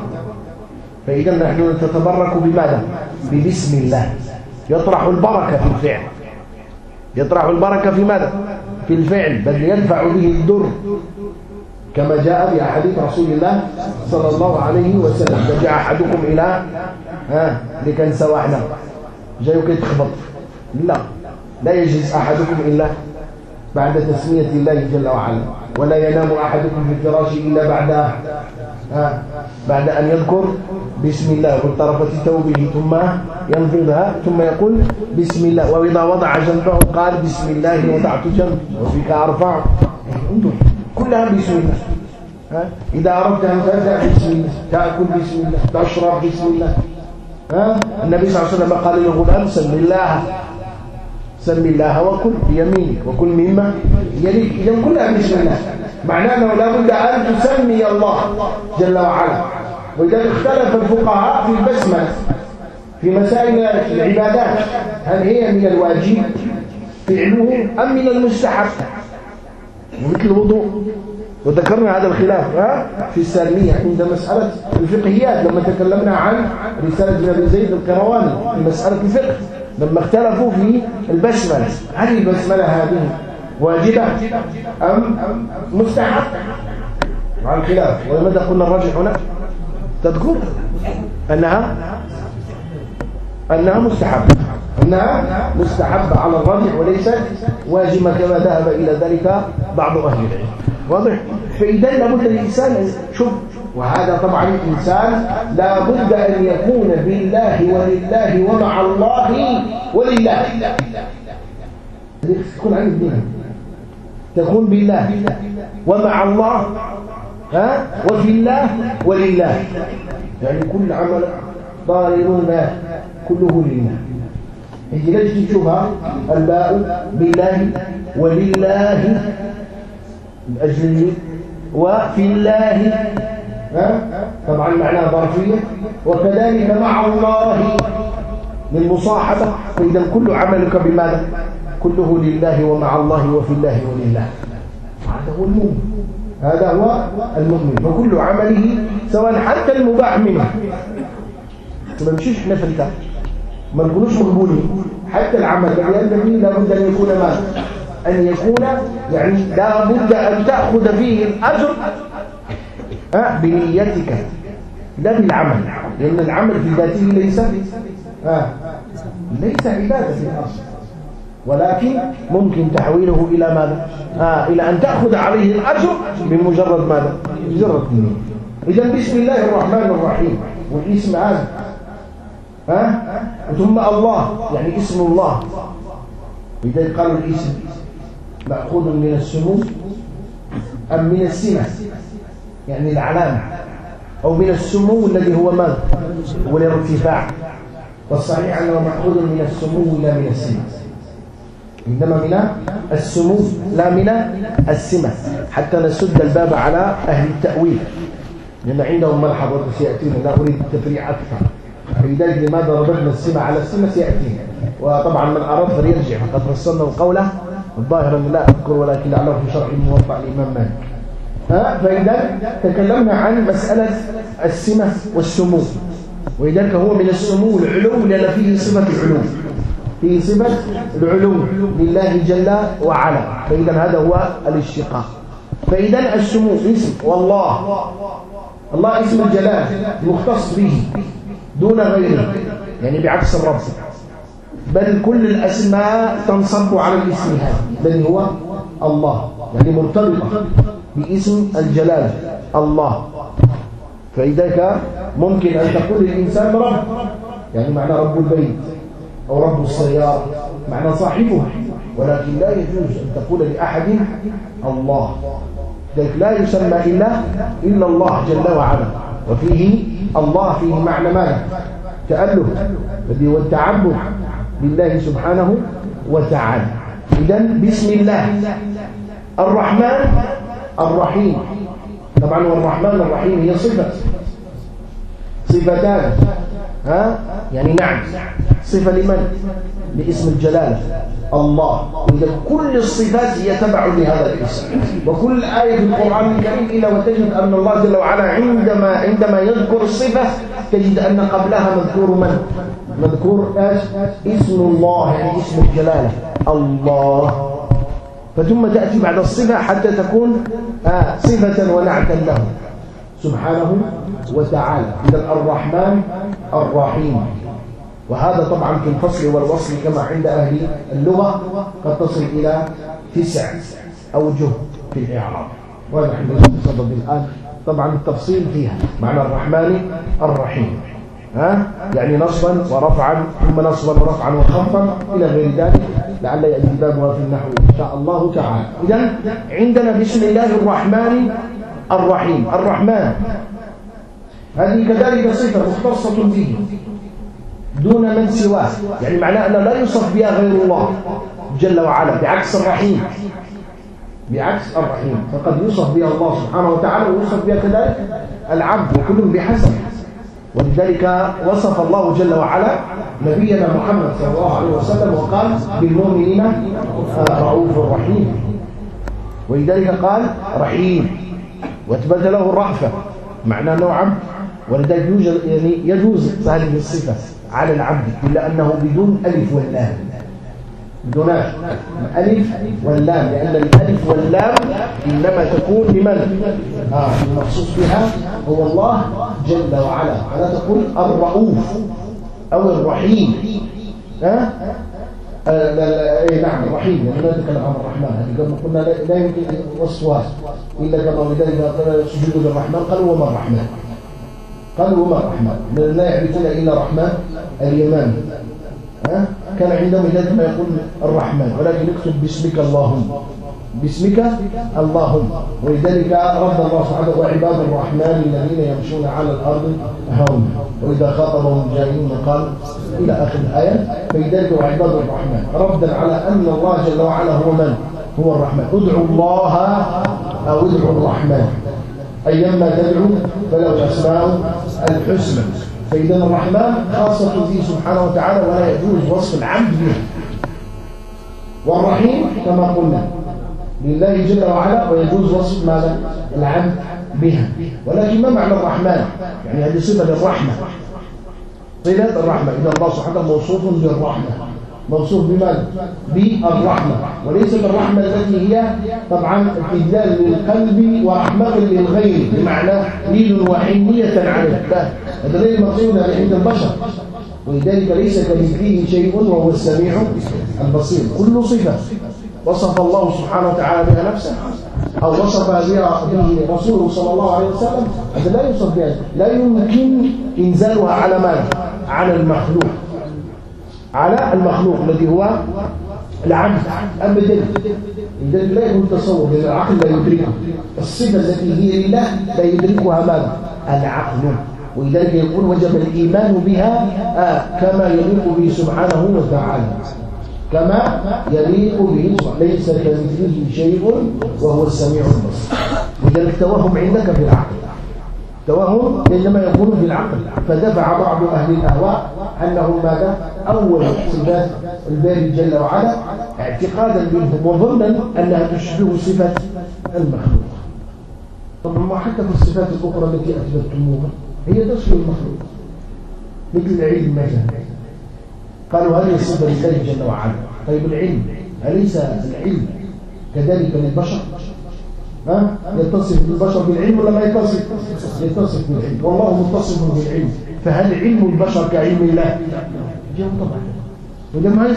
فإذا نحن نتبرك بماذا؟ ببسم الله. يطرح البركة في الفعل. يطرح البركة في ماذا؟ في الفعل. بل يدفع به الدر. كما جاء في أحاديث رسول الله صلى الله عليه وسلم. جاء أحدكم إلى ها لكن سواحنا جايو كيتخبط لا. لا يجلس أحدكم إلا بعد تسمية الله جل وعلا. ولا ينام أحدكم في الفراش إلا بعد بعد أن يذكر بسم الله يقول طرفة ثوبه ثم ينفضها ثم يقول بسم الله. وإذا وضع جنبه قال بسم الله وضعت جنب وفيك أرفع. انظر كلها بسم الله. ها؟ إذا أردت أن تأتى بسم الله تأكل بسم الله تشرب بسم الله. ها؟ النبي صلى الله عليه وسلم قال للغلام سم الله. سم الله وكل بيمينك وكل مما يليك. إذا كلها بسم الله. معناه أنه لابد أن تسمي الله جل وعلا. ولذلك اختلف الفقهاء في البسملة في مسائل العبادات هل هي من الواجب فعله أم من المستحب؟ مثل الوضوء. وذكرنا هذا الخلاف ها؟ في السالمية عند مسألة الفقهيات لما تكلمنا عن رسالة ابن زيد القرواني في مسألة الفقه لما اختلفوا في البسملة هل البسملة هذه واجبة أم مستحب؟ مع الخلاف. ولماذا قلنا الراجح هنا؟ تذكر أنها أنها مستحبة. أنها مستحبة على الراجح وليست واجبة كما ذهب إلى ذلك بعض أهل العلم. واضح؟ فإذا لابد الإنسان شوف وهذا طبعا الإنسان لابد أن يكون بالله ولله ومع الله ولله. تكون عن الدين تكون بالله. ومع الله ها؟ وفي الله ولله. يعني كل عمل ضاررون كله لله. يجي ليش تشوفها؟ الباء بالله ولله. من أجل وفي الله. طبعا معناها ظرفية. وكذلك مع الله. للمصاحبة فإذا كل عملك بماذا؟ كله لله ومع الله وفي الله ولله. هذا هو المؤمن. هذا هو المؤمن. فكل عمله سواء حتى المباح منه. ما نمشيش إحنا في الكتاب ما نقولوش مقبولين. حتى العمل. الذي لابد أن يكون ماذا أن يكون يعني لابد أن تأخذ فيه الأجر. أه بنيتك. لا بالعمل. لأن العمل في ذاته ليس أه ليس عبادة في الاصل ولكن ممكن تحويله إلى ماذا؟ آه إلى أن تأخذ عليه الأجر بمجرد ماذا؟ مجرد النية إذا بسم الله الرحمن الرحيم. والاسم هذا ها؟ ثم الله يعني اسم الله. لذلك قالوا الاسم مأخوذ من السمو أم من السمة؟ يعني العلامة. أو من السمو الذي هو ماذا؟ هو الارتفاع. والصحيح أنه مأخوذ من السمو لا من السمة؟ إنما من السمو لا من السمة حتى نسد الباب على أهل التأويل. لأن عندهم ملحظ سيأتينا لا أريد التفريع أكثر. فلذلك لماذا ربطنا السمة على السمة سيأتينا؟ وطبعا من أراد فليرجع. فقد فصلنا القولة الظاهر لا أذكر ولكن لعله في شرح الموضع الإمام مالك. فإذا تكلمنا عن مسألة السمة والسمو. ولذلك هو من السمو العلو لأن فيه صفة العلو. في صفة العلو لله جل وعلا. فإذا هذا هو الاشتقاق. فإذا السمو اسم والله. الله اسم الجلال مختص به دون غيره يعني بعكس الرب. بل كل الأسماء تنصب على الاسم هذا الذي هو الله. يعني مرتبطة باسم الجلال الله. فإذا ممكن أن تقول الإنسان رب يعني معنى رب البيت. أو رب السيارة معنى صاحبه ولكن لا يجوز أن تقول لأحد الله. ذلك لا يسمى إلا إلا الله جل وعلا. وفيه الله فيه معنى ماذا؟ تأله الذي هو التعبد لله سبحانه وتعالى. إذا بسم الله. الرحمن الرحيم. طبعا والرحمن الرحيم هي صفة. صفتان. ها؟ يعني نعم. صفة لمن؟ لاسم الجلالة الله. إذا كل الصفات هي تبع لهذا الاسم. وكل آية في القرآن الكريم إلا وتجد أن الله جل وعلا عندما عندما يذكر الصفة تجد أن قبلها مذكور من؟ مذكور إيش؟ اسم الله يعني اسم الجلالة الله. فثم تأتي بعد الصفة حتى تكون آه صفة ونعتا له. سبحانه وتعالى إذا الرحمن الرحيم. وهذا طبعا في الفصل والوصل كما عند أهل اللغة قد تصل إلى تسع أوجه في الإعراب. ونحن نتصدد الآن طبعا التفصيل فيها معنى الرحمن الرحيم. ها؟ يعني نصبا ورفعا ثم نصبا ورفعا وخفضا إلى غير ذلك. لعل يأتي بابها في النحو إن شاء الله تعالى. إذا عندنا بسم الله الرحمن الرحيم. الرحمن. هذه كذلك صفة مختصة به دون من سواه. يعني معناه أن لا يوصف بها غير الله جل وعلا بعكس الرحيم. بعكس الرحيم. فقد يوصف بها الله سبحانه وتعالى ويوصف بها كذلك العبد وكل بحسب. ولذلك وصف الله جل وعلا نبينا محمد صلى الله عليه وسلم وقال بالمؤمنين رؤوف رحيم. ولذلك قال رحيم. وأثبت له الرأفة. معناه انه عبد ولذلك يوجد يعني يجوز هذه الصفة على العبد إلا أنه بدون ألف واللام. بدون الألف واللام لأن الألف واللام إنما تكون لمن؟ آه المخصوص بها هو الله جل وعلا. فلا تقول الرؤوف أو الرحيم. ها؟ آه لا لا اي نعم الرحيم. يعني لا نتكلم عن الرحمن. هذه قبل قلنا لا يمكن وصفها إلا كما ولذلك سجود للرحمن قالوا وما الرحمن؟ قالوا وما الرحمن لا يعرفون إلا الرحمن اليماني ها؟ كان عندهم ذلك ما يقول الرحمن. ولكن اكتب باسمك اللهم. باسمك اللهم. ولذلك رد الله سبحانه وعباد الرحمن الذين يمشون على الأرض هون. وإذا خاطبهم الجاهلون قال إلى آخر الآية. فلذلك وعباد الرحمن. ردا على أن الله جل وعلا هو من؟ هو الرحمن. ادعوا الله أو ادعوا الرحمن. أيما تدعو فله الأسماء الحسنى. فإذا الرحمن خاصة فيه سبحانه وتعالى ولا يجوز وصف العبد به. والرحيم كما قلنا لله جل وعلا ويجوز وصف ماذا العبد بها. ولكن ما معنى الرحمن؟ يعني هذه صفة للرحمة. صفة الرحمة. إذا الله سبحانه موصوف بالرحمة. موصوف بماذا؟ بالرحمة. وليست الرحمة التي هي طبعا إدلال للقلب ورحمة للغير بمعنى لين وحنية عليه لا هذا غير مقصود عند البشر. ولذلك ليس كمثله شيء وهو السميع البصير. كل صفة وصف الله سبحانه وتعالى بها نفسه. أو وصف بها به رسوله صلى الله عليه وسلم. هذا لا يوصف بها. لا يمكن إنزالها على ماذا؟ على المخلوق. على المخلوق الذي هو العبد. أبدا إذا لا يكون تصور لأن العقل لا يدركه. الصفة التي هي لله لا يدركها ماذا؟ العقل. ولذلك يقول وجب الإيمان بها آه كما يليق به سبحانه وتعالى. كما يليق به ليس كمثله شيء وهو السميع البصير. لذلك توهم عندك في العقل. توهم إنما يكون بالعقل فدفع بعض أهل الأهواء أنه ماذا أول صفات الباري جل وعلا اعتقادا منهم وظنا أنها تشبه صفة المخلوق. طبعا حتى في الصفات الأخرى التي أثبتموها هي تشبه المخلوق مثل العلم مثلا. قالوا هذه الصفة لله جل وعلا؟ طيب العلم أليس العلم كذلك للبشر؟ ها؟ يتصف البشر بالعلم ولا ما يتصف؟ يتصف بالعلم. والله متصف بالعلم. فهل علم البشر كعلم الله؟ جاء طبعا. وده ما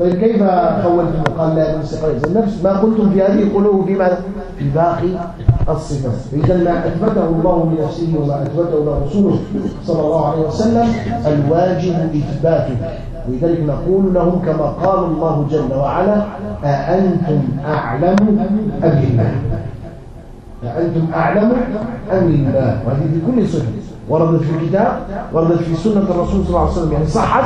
طيب كيف خولتم قال لا نمسك النفس ما قلتم في هذه القلوب ماذا في باقي الصفات. إذا ما أثبته الله لنفسه وما أثبته له رسوله صلى الله عليه وسلم الواجب إثباته. ولذلك نقول لهم كما قال الله جل وعلا أأنتم أعلم أم الله؟ أأنتم أعلم أم الله؟ وهذه في كل صفة وردت في الكتاب وردت في سنة الرسول صلى الله عليه وسلم يعني صحت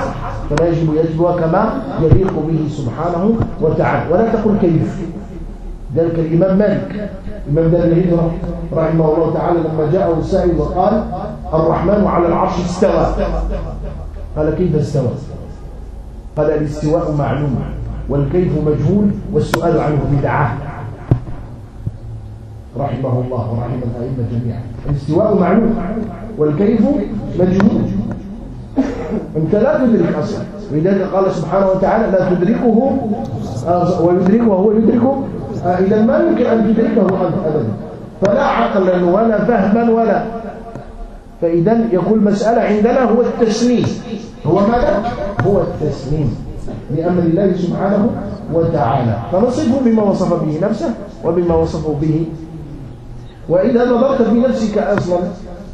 فلا يجب يجب كما يليق به سبحانه وتعالى. ولا تقل كيف. ذلك الإمام مالك إمام دار الهجرة رحمه الله تعالى لما جاءه السائل وقال الرحمن على العرش استوى. قال كيف استوى؟ قال الاستواء معلوم والكيف مجهول والسؤال عنه بدعة. رحمه الله ورحم الأئمة جميعا. الاستواء معلوم والكيف مجهول. انت لا تدرك أصلا. ولذلك قال سبحانه وتعالى لا تدركه ويدركه وهو يدركه إذا ما يمكن أن تدركه انت ابدا. فلا عقلا ولا فهما ولا فإذا يكون المساله عندنا هو التسليم. هو ماذا؟ هو التسليم لأمر الله سبحانه وتعالى. فنصفه بما وصف به نفسه وبما وصفه به. وإذا نظرت في نفسك أصلا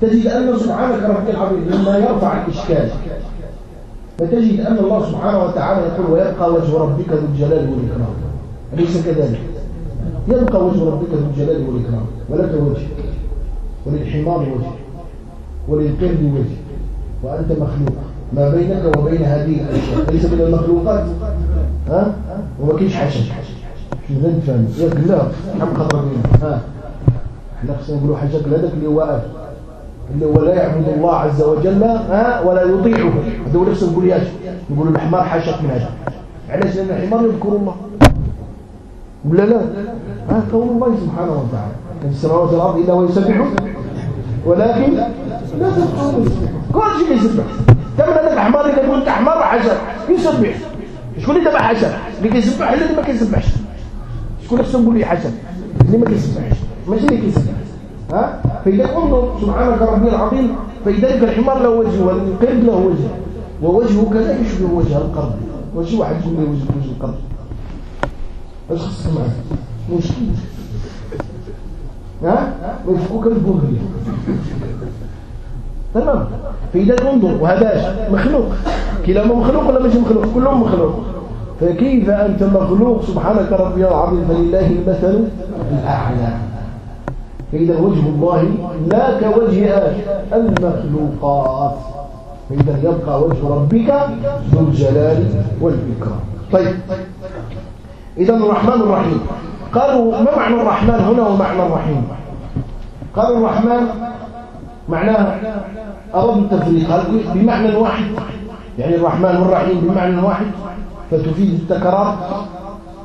تجد أن سبحانك رب العظيم لما يرفع الإشكال فتجد أن الله سبحانه وتعالى يقول ويبقى وجه ربك ذو الجلال والإكرام. أليس كذلك؟ يبقى وجه ربك ذو الجلال والإكرام. ولك وجه وللحمار وجه. وللقرد وجه وأنت مخلوق. ما بينك وبين هذه الأشياء. ليس من المخلوقات. ها؟ وما كاينش حشش شو ذا نفهم ياك لا. حم خطر ها. إحنا خصنا نقولوا حاجة هذاك اللي هو. اللي هو لا يعبد الله عز وجل ها ولا يطيعه. هذا هو نفس نقول ياش نقول الحمار حاشك من هذا. علاش؟ لأن الحمار يذكر الله. ولا لا؟ ها قول الله سبحانه وتعالى. من السماوات والأرض إلا ويسبح ولكن كل شيء يسبح تمام هذاك الحمار اللي يقول انت حمار حشر يسبح. شكون اللي تبع حشر اللي كيسبح اللي ما كيسبحش. شكون نفسه نقول لي حشر اللي ما كيسبحش. ماشي اللي كيسبح. ها؟ فإذا انظر سبحانك ربي العظيم فلذلك الحمار له وجه والقرد له وجه ووجهه كذا يشبه وجه القرد وجه واحد له وجه وجه القرد إيش خصك معك مشكل ها؟ وجهك كالبوهي تمام. فإذا انظر وهذا مخلوق. كلاهما مخلوق ولا مش مخلوق؟ كلهم مخلوق. فكيف أنت مخلوق؟ سبحانك ربي العظيم فلله المثل الأعلى. فإذا وجه الله لا كوجه المخلوقات. فإذا يبقى وجه ربك ذو الجلال والإكرام. طيب. إذا الرحمن الرحيم. قالوا ما معنى الرحمن هنا ومعنى الرحيم؟ قالوا الرحمن معناه أرد التفريق قال بمعنى واحد. يعني الرحمن والرحيم بمعنى واحد. فتفيد التكرار.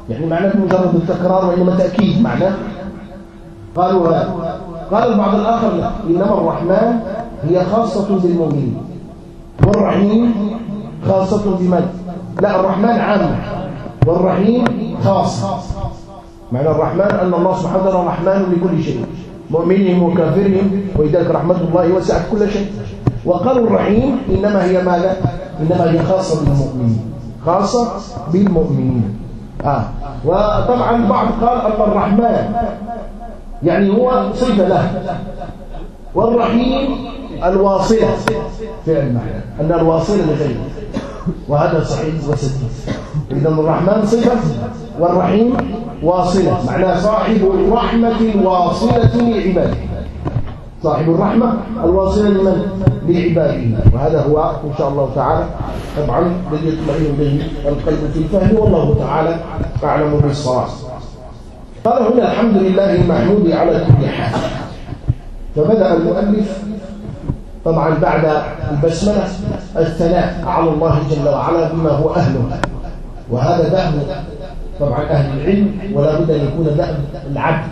يعني معناه مجرد التكرار وإنما تأكيد معناه. قالوا لا قال البعض الآخر لا. إنما الرحمن هي خاصة بالمؤمنين. والرحيم خاصة بمن؟ لا الرحمن عام. والرحيم خاص. معنى الرحمن أن الله سبحانه وتعالى رحمن لكل شيء. مؤمنهم وكافرهم ولذلك رحمة الله وسعت كل شيء. وقالوا الرحيم إنما هي ماذا إنما هي خاصة بالمؤمنين. خاصة بالمؤمنين. آه. وطبعا البعض قال الرحمن يعني هو صفة له. والرحيم الواصلة فعل معنى أن الواصلة لغيره وهذا صحيح وسديد إذا الرحمن صفة والرحيم واصلة. معناه صاحب الرحمة الواصلة لعباده. صاحب الرحمة الواصلة لمن؟ لعباده. وهذا هو إن شاء الله تعالى. طبعا الذي يطمئن به القلب في الفهم. والله تعالى أعلم بالصواب. قال هنا الحمد لله المحمود على كل حال. فبدأ المؤلف طبعا بعد البسملة الثناء على الله جل وعلا بما هو أهله. وهذا دأب طبعا أهل العلم ولا بد أن يكون دأب العبد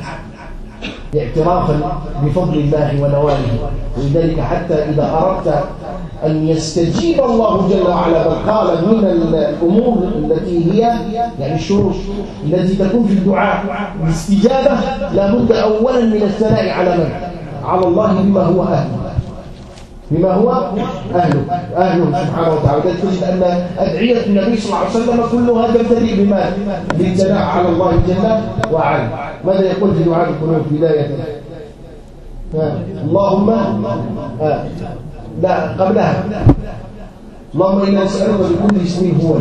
اعترافا بفضل الله ونواله ولذلك حتى إذا أردت أن يستجيب الله جل وعلا بل قال من الأمور التي هي يعني الشروط التي تكون في الدعاء الاستجابة لابد أولا من الثناء على من؟ على الله بما هو أهله بما هو أهله. أهله سبحانه وتعالى. تجد أن أدعية النبي صلى الله عليه وسلم كلها تبتدئ بما؟ بالثناء على الله جل وعلا ماذا يقول في دعاء القنوت بداية اللهم آه. لا قبلها. اللهم إنا نسألك بكل اسم هو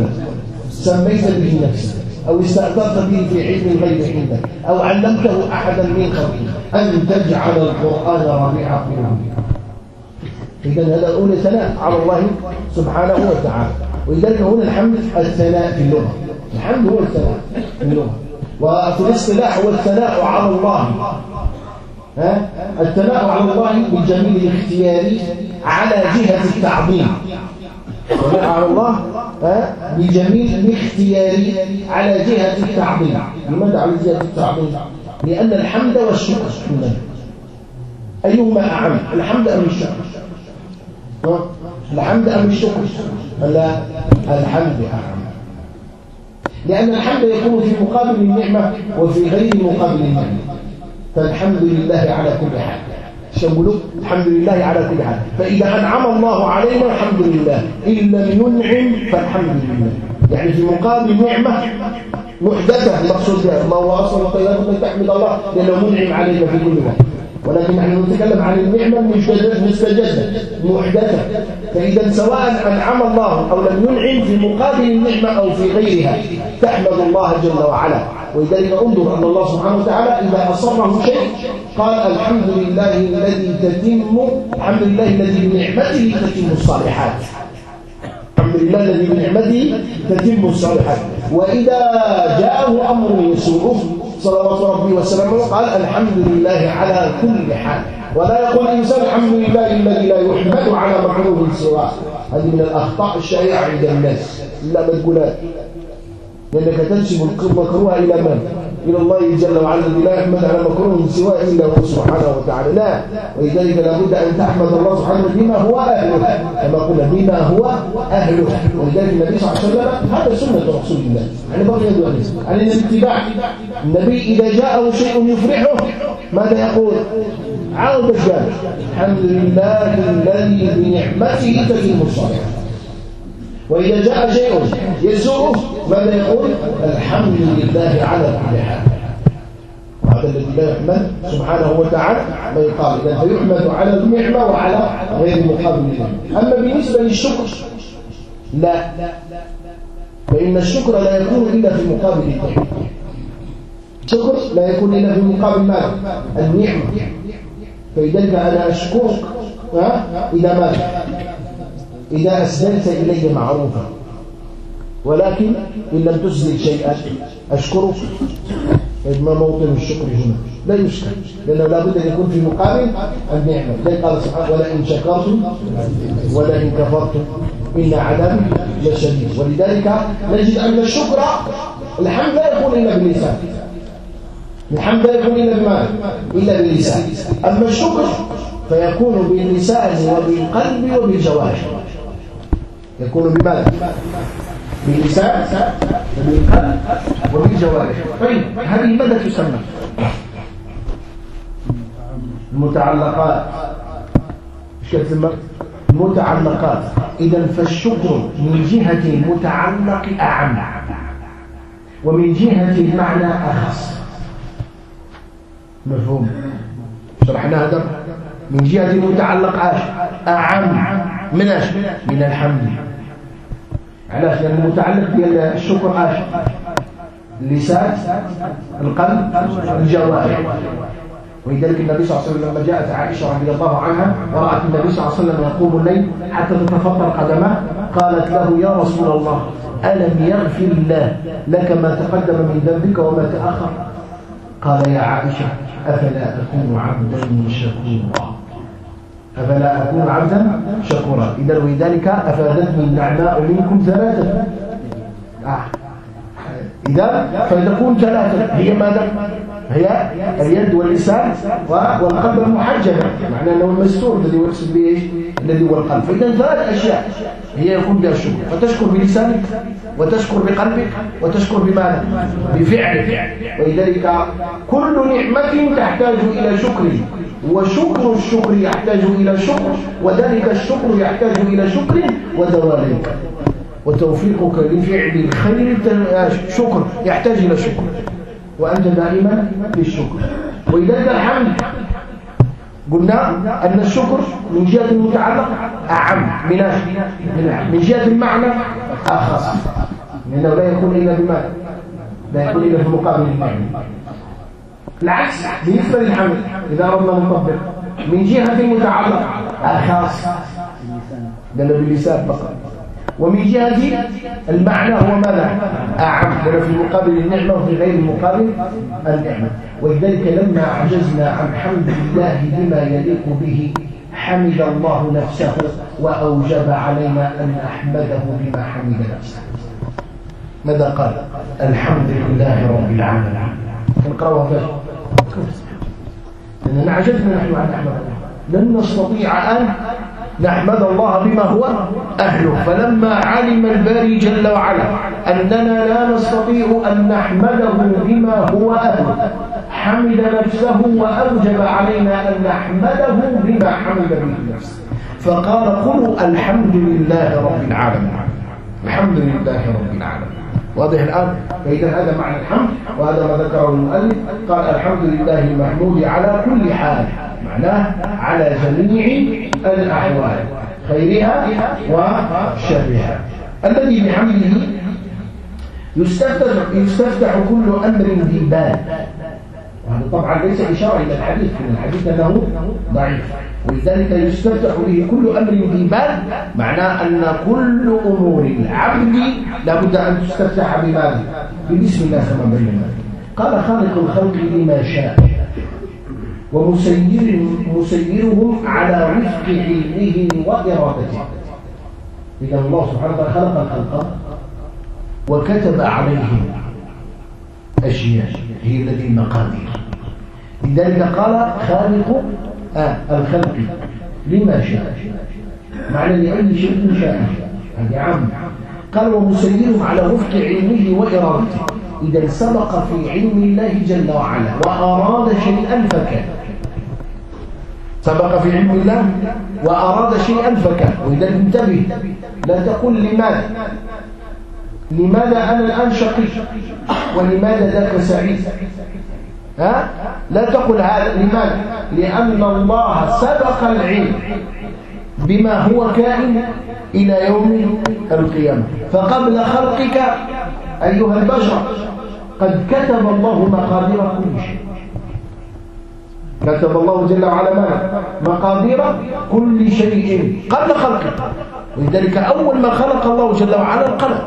سميت به نفسك أو استأثرت به في علم الغيب عندك أو علمته أحدا من خلقك. أن تجعل القرآن ربيع قلوبنا. إذا هذا أولى ثناء على الله سبحانه وتعالى. ولذلك هنا الحمد الثناء في اللغة. الحمد هو الثناء في اللغة. وفي الاصطلاح هو الثناء على الله. ها؟ الثناء على الله بالجميل الاختياري على جهة التعظيم. الثناء على الله ها؟ بجميل الاختياري على جهة التعظيم. لماذا على جهة التعظيم؟ لأن الحمد والشكر. أيهما أعم؟ الحمد أم الشكر؟ الحمد أم الشكر؟ لا الحمد أعم لأن الحمد يكون في مقابل النعمة وفي غير مقابل النعمة. فالحمد لله على كل حال. شغلوا الحمد لله على كل حال. فإذا أنعم الله علينا الحمد لله. إن لم ينعم فالحمد لله. يعني في مقابل نعمة محدثة المقصود هو أصلا طيبة تحمد الله لأنه منعم علينا في كل وقت. ولكن نحن نتكلم عن النعمة المستجدة محدثة فإذا سواء أنعم الله أو لم ينعم في مقابل النعمة أو في غيرها تحمد الله جل وعلا. ولذلك انظر أن الله سبحانه وتعالى إذا أصره شيء قال الحمد لله الذي تتم الحمد لله الذي بنعمته تتم الصالحات. الحمد لله الذي بنعمته تتم الصالحات. وإذا جاءه أمر يسوءه صلوات ربي وسلامه قال الحمد لله على كل حال. ولا يقول الإنسان الحمد لله الذي لا يحمد على مكروه سواه. هذه من الأخطاء الشائعة عند الناس. إلا ما تقولها. لأنك تنسب المكروه إلى من؟ إلى الله جل وعلا لا يحمد على مكروه سواه إلا هو سبحانه وتعالى. لا. ولذلك لابد أن تحمد الله سبحانه بما هو أهله. كما قلنا بما هو أهله. ولذلك النبي صلى الله عليه وسلم هذا سنة رسول الله. يعني بقي يدعو عن الاتباع. النبي إذا جاءه شيء يفرحه ماذا يقول؟ عاود الجال الحمد لله الذي بنعمته تتم الصالحات. وإذا جاء شيء يسوءه ماذا يقول؟ الحمد لله على كل حال. وهذا الذي لا يحمد سبحانه وتعالى ما يقال فيحمد على النعمة وعلى غير مقابل النعمة أما بالنسبة للشكر لا. فإن الشكر لا يكون إلا في مقابل النعمة الشكر لا يكون إلا في مقابل ماذا؟ النعمة فلذلك أنا أشكرك إذا ماذا؟ إذا أسدلت إلي معروفا ولكن إن لم تسدل شيئا أشكرك. ما موطن الشكر هنا. لا يشكر لأنه لابد أن يكون في مقابل النعمة. زي قال سبحانه ولئن شكرتم ولئن كفرتم إن عذابي لشديد. ولذلك نجد أن الشكر الحمد لا يكون إلا باللسان. الحمد لا يكون إلا بماذا؟ إلا باللسان. أما الشكر فيكون باللسان وبالقلب وبالجوارح. يكون بماذا؟ باللسان وبالقلب وبالجوارح. طيب هذه ماذا تسمى؟ المتعلقات. إيش تسمى؟ المتعلقات. إذا فالشكر من جهة المتعلق أعم. ومن جهة المعنى أخص. مفهوم؟ شرحنا هذا؟ من جهة المتعلق أعم. من إيش من الحمد. علاش؟ لأن المتعلق ديال الشكر اش اللسان القلب الجوارح. ولذلك النبي صلى الله عليه وسلم لما جاءت عائشة رضي الله عنها ورأت النبي صلى الله عليه وسلم يقوم الليل حتى تتفطر قدمه قالت له يا رسول الله ألم يغفر الله لك ما تقدم من ذنبك وما تأخر؟ قال يا عائشة أفلا أكون عبدا شكورا؟ أفلا أكون عبدا شكورا. إذا ولذلك أفادتني النعماء منكم ثلاثة. آه. إذا فتكون ثلاثة. هي ماذا؟ هي اليد واللسان والقلب المحجبة. معنى أنه المستور الذي يقصد به الذي هو القلب. فإذا ثلاث أشياء. هي يكون بها الشكر. فتشكر بلسانك وتشكر بقلبك وتشكر بماذا؟ بفعلك. ولذلك كل نعمة تحتاج إلى شكر. وشكر الشكر يحتاج إلى شكر وذلك الشكر يحتاج إلى شكر ودوالك وتوفيقك لفعل الخير شكر يحتاج إلى شكر. وأنت دائما بالشكر. ولذلك الحمد. قلنا أن الشكر من جهة المتعلق أعم من من جهة المعنى أخص لأنه لا يكون إلا بماذا؟ لا يكون إلا في مقابل المعنى. العكس بالنسبة للحمد إذا أردنا نطبق من جهة المتعلق أخص قال باللسان فقط. ومن جهة المعنى هو ماذا؟ أعم لأنه في مقابل النعمة وفي غير مقابل النعمة. ولذلك لما عجزنا عن حمد الله بما يليق به حمد الله نفسه وأوجب علينا أن نحمده بما حمد نفسه. ماذا قال؟ الحمد لله رب العالمين. نقرأها فاش لأننا عجزنا نحن عن نحمد لن نستطيع أن نحمد الله بما هو أهله. فلما علم الباري جل وعلا أننا لا نستطيع أن نحمده بما هو أهله حمد نفسه وأوجب علينا أن نحمده بما حمد به نفسه. فقال قلوا الحمد لله رب العالمين. الحمد لله رب العالمين. واضح الآن؟ فإذا هذا معنى الحمد وهذا ما ذكره المؤلف قال الحمد لله المحمود على كل حال معناه على جميع الأحوال خيرها وشرها الذي بحمده يستفتح, يستفتح كل أمر ذي بال. وهذا طبعا ليس إشارة إلى الحديث من الحديث أنه ضعيف. ولذلك يستفتح به كل أمر ذي بال معناه أن كل أمور العبد لابد أن تستفتح بماذا؟ بسم الله كما بينا قال خالق الخلق لما شاء ومسير مسيرهم على وفق علمه وإرادته. إذا الله سبحانه وتعالى خلق الخلق وكتب عليهم أشياء هي التي المقادير لذلك قال خالق الخلق لما شاء. معنى لأي شيء شاء. هذه عام. قال ومسيرهم على وفق علمه وإرادته. إذا سبق في علم الله جل وعلا وأراد شيئا فكان. سبق في علم الله وأراد شيئا فكان. وإذا انتبه. لا تقول لماذا؟ لماذا أنا الآن شقي؟ ولماذا ذاك سعيد؟ ها؟ لا تقل هذا لماذا؟ لأن الله سبق العلم بما هو كائن إلى يوم القيامة. فقبل خلقك أيها البشر قد كتب الله مقادير كل شيء. كتب الله جل وعلا ماذا؟ مقادير كل شيء قبل خلقه. ولذلك أول ما خلق الله جل وعلا القلم.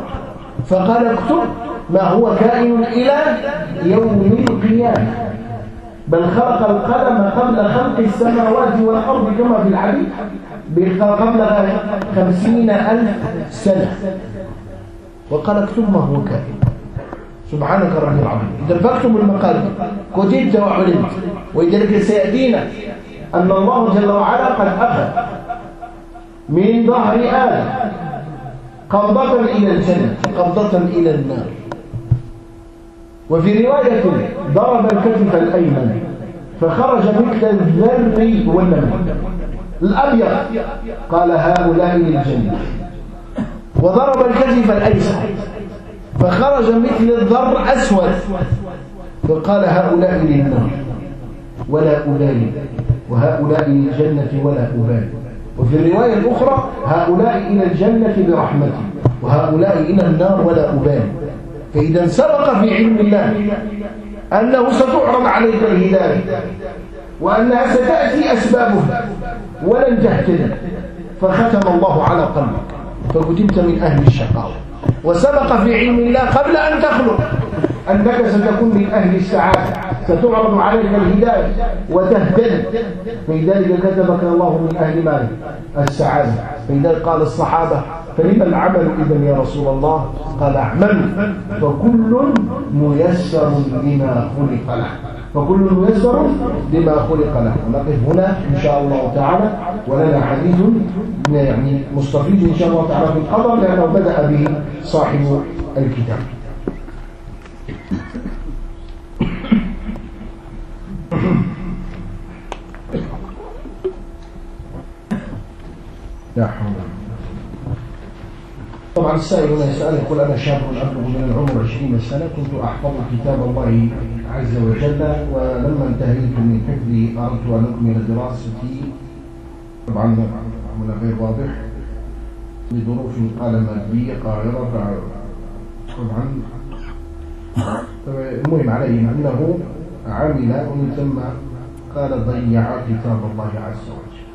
فقال اكتب ما هو كائن إلى يوم القيامة. بل خلق القلم قبل خلق السماوات والأرض كما في الحديث قبل خمسين ألف سنة. وقال اكتب ما هو كائن. سبحانك رب العظيم إذا فاكتب المقادير كتبت وعلمت ولذلك سيأتينا أن الله جل وعلا قد أخذ من ظهر آدم قبضة إلى الجنة قبضة إلى النار. وفي رواية ضرب الكتف الأيمن فخرج مثل الذر والنمل. الأبيض قال هؤلاء للجنة. وضرب الكتف الأيسر فخرج مثل الذر أسود فقال هؤلاء للنار ولا أبالي وهؤلاء للجنة ولا أبالي. وفي الرواية الأخرى هؤلاء إلى الجنة برحمتي وهؤلاء إلى النار ولا أبالي. فإذا سبق في علم الله أنه ستعرض عليك الهداية وأنها ستأتي أسبابها ولن تهتدي. فختم الله على قلبك فكتبت من أهل الشقاوة. وسبق في علم الله قبل أن تخلق. أنك ستكون من أهل السعادة. ستعرض عليك الهداية وتهتدي فلذلك كتبك الله من أهل مال السعادة. فلذلك قال الصحابة فلما العمل إذا يا رسول الله؟ قال اعملوا فكل ميسر لما خلق له. فكل ميسر لما خلق له. نقف هنا إن شاء الله تعالى. ولنا حديث يعني مستفيد إن شاء الله تعالى في القدر لأنه بدأ به صاحب الكتاب. لا حول طبعا السائل هنا يسأل يقول أنا شاب أبلغ من العمر 20 سنة كنت أحفظ كتاب الله عز وجل ولما انتهيت من حفظي أردت أن أكمل دراستي. طبعا هنا غير واضح. لظروف قال مادية قاهرة طبعا. المهم عليه أنه عمل ومن ثم قال ضيع كتاب الله عز وجل.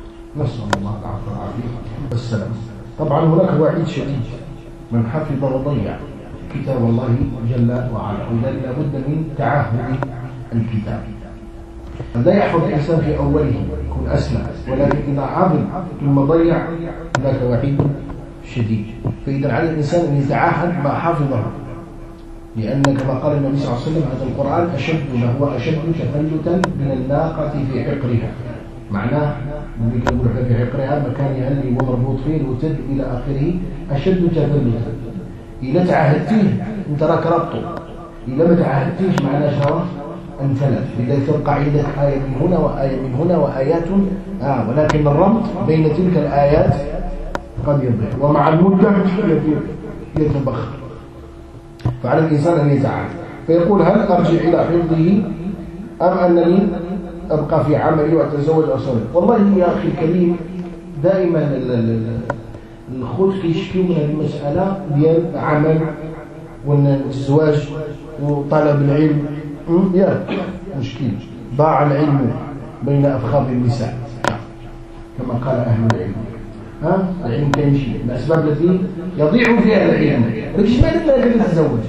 نسأل الله العافية والعافية. والسلام. طبعا هناك وعيد شديد. من حفظ وضيع كتاب الله جل وعلا. ولذلك لابد من تعهد الكتاب. لا يحفظ الإنسان في أوله يكون أسلم. ولكن إذا حفظ ثم ضيع هناك وعيد شديد. فإذا على الإنسان أن يتعاهد ما حفظه. لأن كما قال النبي صلى الله عليه وسلم هذا القرآن أشد ما هو أشد تفلتا من الناقة في حقرها. معناه النبي يقول في حقرها مكانها اللي هو مربوط فيه الوتد إلى آخره أشد تفلتا إذا تعاهدتيه أنت راك ربطه إذا ما تعاهدتيش معناه شرف انفلت. لذلك عندك آية من هنا وآية من هنا وآيات. آه ولكن الربط بين تلك الآيات قد يضيع. ومع المدة يتبخر. فعلى الإنسان أن يتعاهد فيقول هل أرجع إلى حفظه أم أنني أبقى في عملي وأتزوج أصلا والله يا أخي الكريم دائما الخوت كيشكيو من المسألة ديال عمل والزواج وطلب العلم. يا مشكل. ضاع العلم بين أفخاذ النساء كما قال أهل العلم. ها؟ العلم كيمشي الأسباب التي يضيع فيها العلم لكن معنى أنك تتزوج؟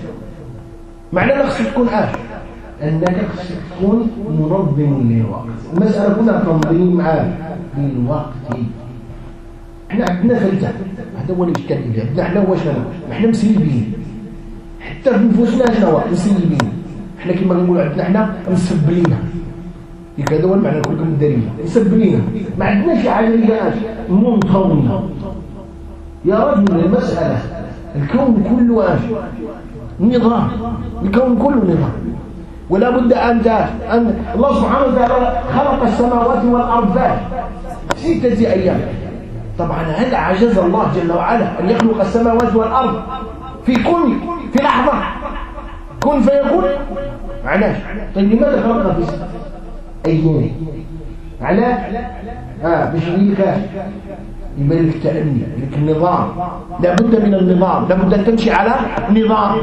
معنى خصك تكون عارف أنك خصك تكون منظم للوقت. المسألة كلها تنظيم عام. للوقت. إحنا عندنا فلتة. هذا هو الإشكال اللي عندنا إحنا واش إحنا مسلبين حتى في نفوسنا شنو؟ مسلبين إحنا كما نقول عندنا إحنا مسبلين هذا هو المعنى نقول لكم الدليل مسبلين ما عندناش عمليات منتظمة يا رجل المسألة الكون كله نظام. الكون كله نظام. ولا بد أن أن الله سبحانه وتعالى خلق السماوات والأرض ستة أيام. طبعا هل عجز الله جل وعلا أن يخلق السماوات والأرض في كل في لحظة؟ كن فيكون؟ علاش طيب لماذا خلقنا في ستة؟ أيام على؟ آه باش يبين يبقى لك تأني لك النظام لابد من النظام. لابد تمشي على نظام.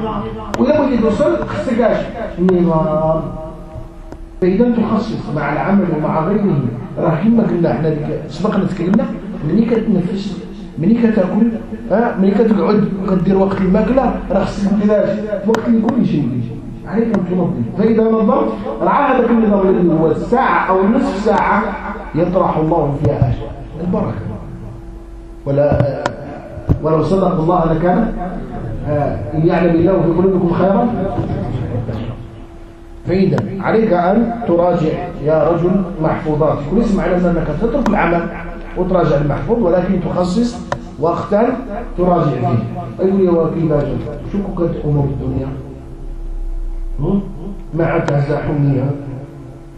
ولابد توصل خصك نظام. فإذا تخصص مع العمل ومع غيره. راه كما قلنا إحنا سبقنا تكلمنا. مني كتنفس مني كتأكل ها مني كتقعد وكدير وقت الماكلة راه خصك كذاش وقت لكل شيء. عليك أن تنظم فإذا نظمت رعى هذاك النظام الذي هو الساعة أو نصف ساعة يطرح الله فيها البركة. ولا ولو صدق الله لكان إن يعلم الله في قلوبكم خيرا. فإذا عليك أن تراجع يا رجل محفوظات. كل اسم على أنك تترك العمل وتراجع المحفوظ ولكن تخصص وقتا تراجع فيه. أيوة باجل شو كنت أمور الدنيا. مع تزاحمها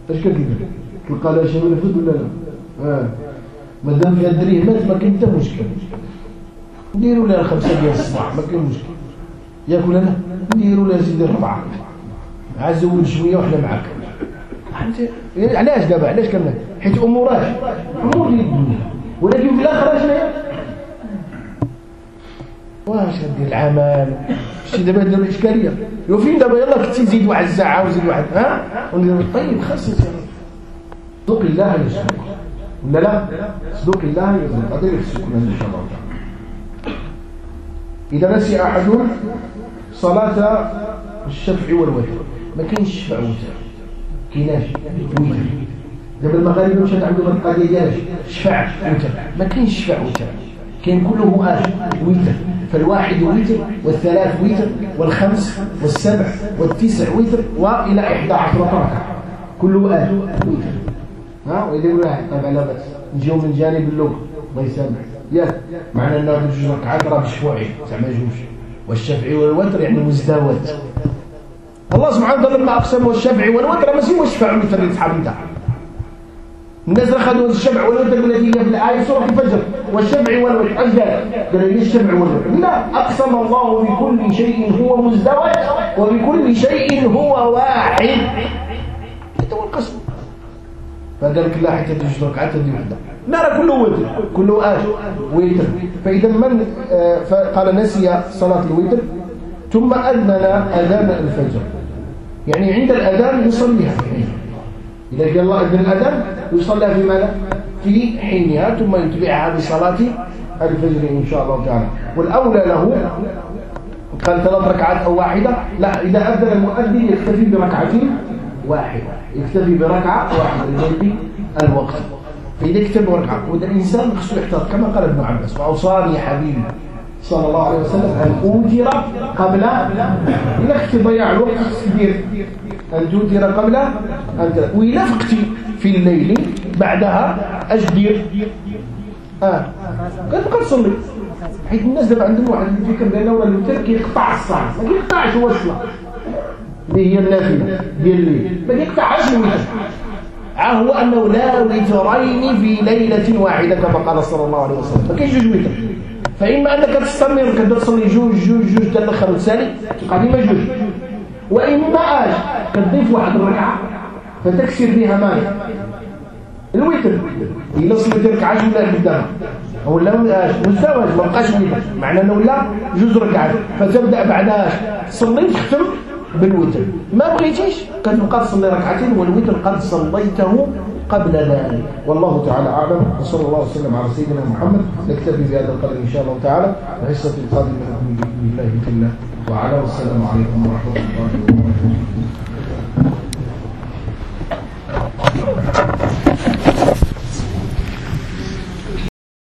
إيش كتقول تلقى لها ولا فد ولا لا؟ آه. ما دام فيها دريهمات ما كاين حتى مشكل. نديروا لها الخمسه ديال الصباح ما كاين مشكل. ياكل أنا؟ نديروا لها سيدي اربعه عزول شوية وحنا معاك. علاش دابا؟ علاش كنا حيت أمورات. أمور ديال الدنيا ولكن في الآخر اشنو واش دير العمل. شتي دابا دابا الإشكالية. وفين دابا؟ يلاه كنتي زيد واحد الساعة وزيد واحد. ها؟ طيب خاصك صدق الله يسلمك ولا لا؟ صدق الله يسلمك قضيه السكون إن شاء الله. إذا نسي احد صلاة الشفع والوتر. ما كاينش الشفع والوتر كايناش. وتر دابا المغاربة مشات عندهم القضية ديال شفع وتر. ما كاينش شفع وتر. كان كله اش وتر فالواحد وتر والثلاث وتر والخمس والسبع والتسع وتر وإلى 11 ركعة. كله آه ها؟ وإذا واحد طبعا لا بأس نجيو من جانب اللغة. الله يسامح ياك معنى أنه جوج ركعات راه مشفوعين زعما جوج. والشفعي والوتر يعني مزدوج. الله سبحانه وتعالى لما أقسم الشفعي والوتر ماشي هو الشفع والوتر اللي تحب الناس اخذوا الشفع والوتر التي هي في الآية سورة الفجر. إيش قال؟ هي الشفع والوتر لا أقسم الله بكل شيء هو مزدوج وبكل شيء هو واحد. هذا هو القسم. فقال لك لا حتى ركعات هذه وحدة. لا لا كله وتر كله آت وتر فإذا من آه قال نسي صلاة الوتر ثم أذن أذان الفجر. يعني عند الأذان يصليها. إذا قال الله أذن الأذان يصليها في ماذا؟ في حينها ثم يتبعها بصلاة الفجر إن شاء الله تعالى. والأولى له قال ثلاث ركعات أو واحدة. لا إذا أذن المؤذن يكتفي بركعتين واحدة. يكتفي بركعة واحدة لضيق الوقت. فإذا يكتب ركعة وإذا الإنسان خصو يحتاط كما قال ابن عباس وأوصاني حبيبي صلى الله عليه وسلم أن أوتر قبل أختي ضياع الوقت أن توتر قبل أن وإذا فقتي. في الليل بعدها أجدير. آه. قد قد صلي حيث الناس دابا عندهم واحد الفكر بأنه ولا الوتر كيقطع الصلاة. ما كيقطعش هو الصلاة اللي هي النافلة ديال الليل. ما كيقطعهاش الوتر. هو أنه لا وترين في ليلة واحدة كما قال صلى الله عليه وسلم. ما كاينش جوج وتر. فإما أنك تستمر كدير تصلي جوج جوج جوج تدخل وتسالي تبقى ديما جوج. وإما آج كتضيف واحد الركعة. فتكسر فيها مال الوتر. إلا صليت ركعة ولا قدامها ولا مزدوج ما بقاش وتر معناه أنه ولا جوج ركعات فتبدأ بعدها تصلي تختم بالوتر. ما بغيتيش كتبقى تصلي ركعتين والوتر قد صليته قبل ذلك. والله تعالى أعلم. وصلى الله وسلم على سيدنا محمد. نكتفي بهذا القدر إن شاء الله تعالى. الحصة القادمة بإذن الله تعالى. والسلام عليكم ورحمة الله وبركاته.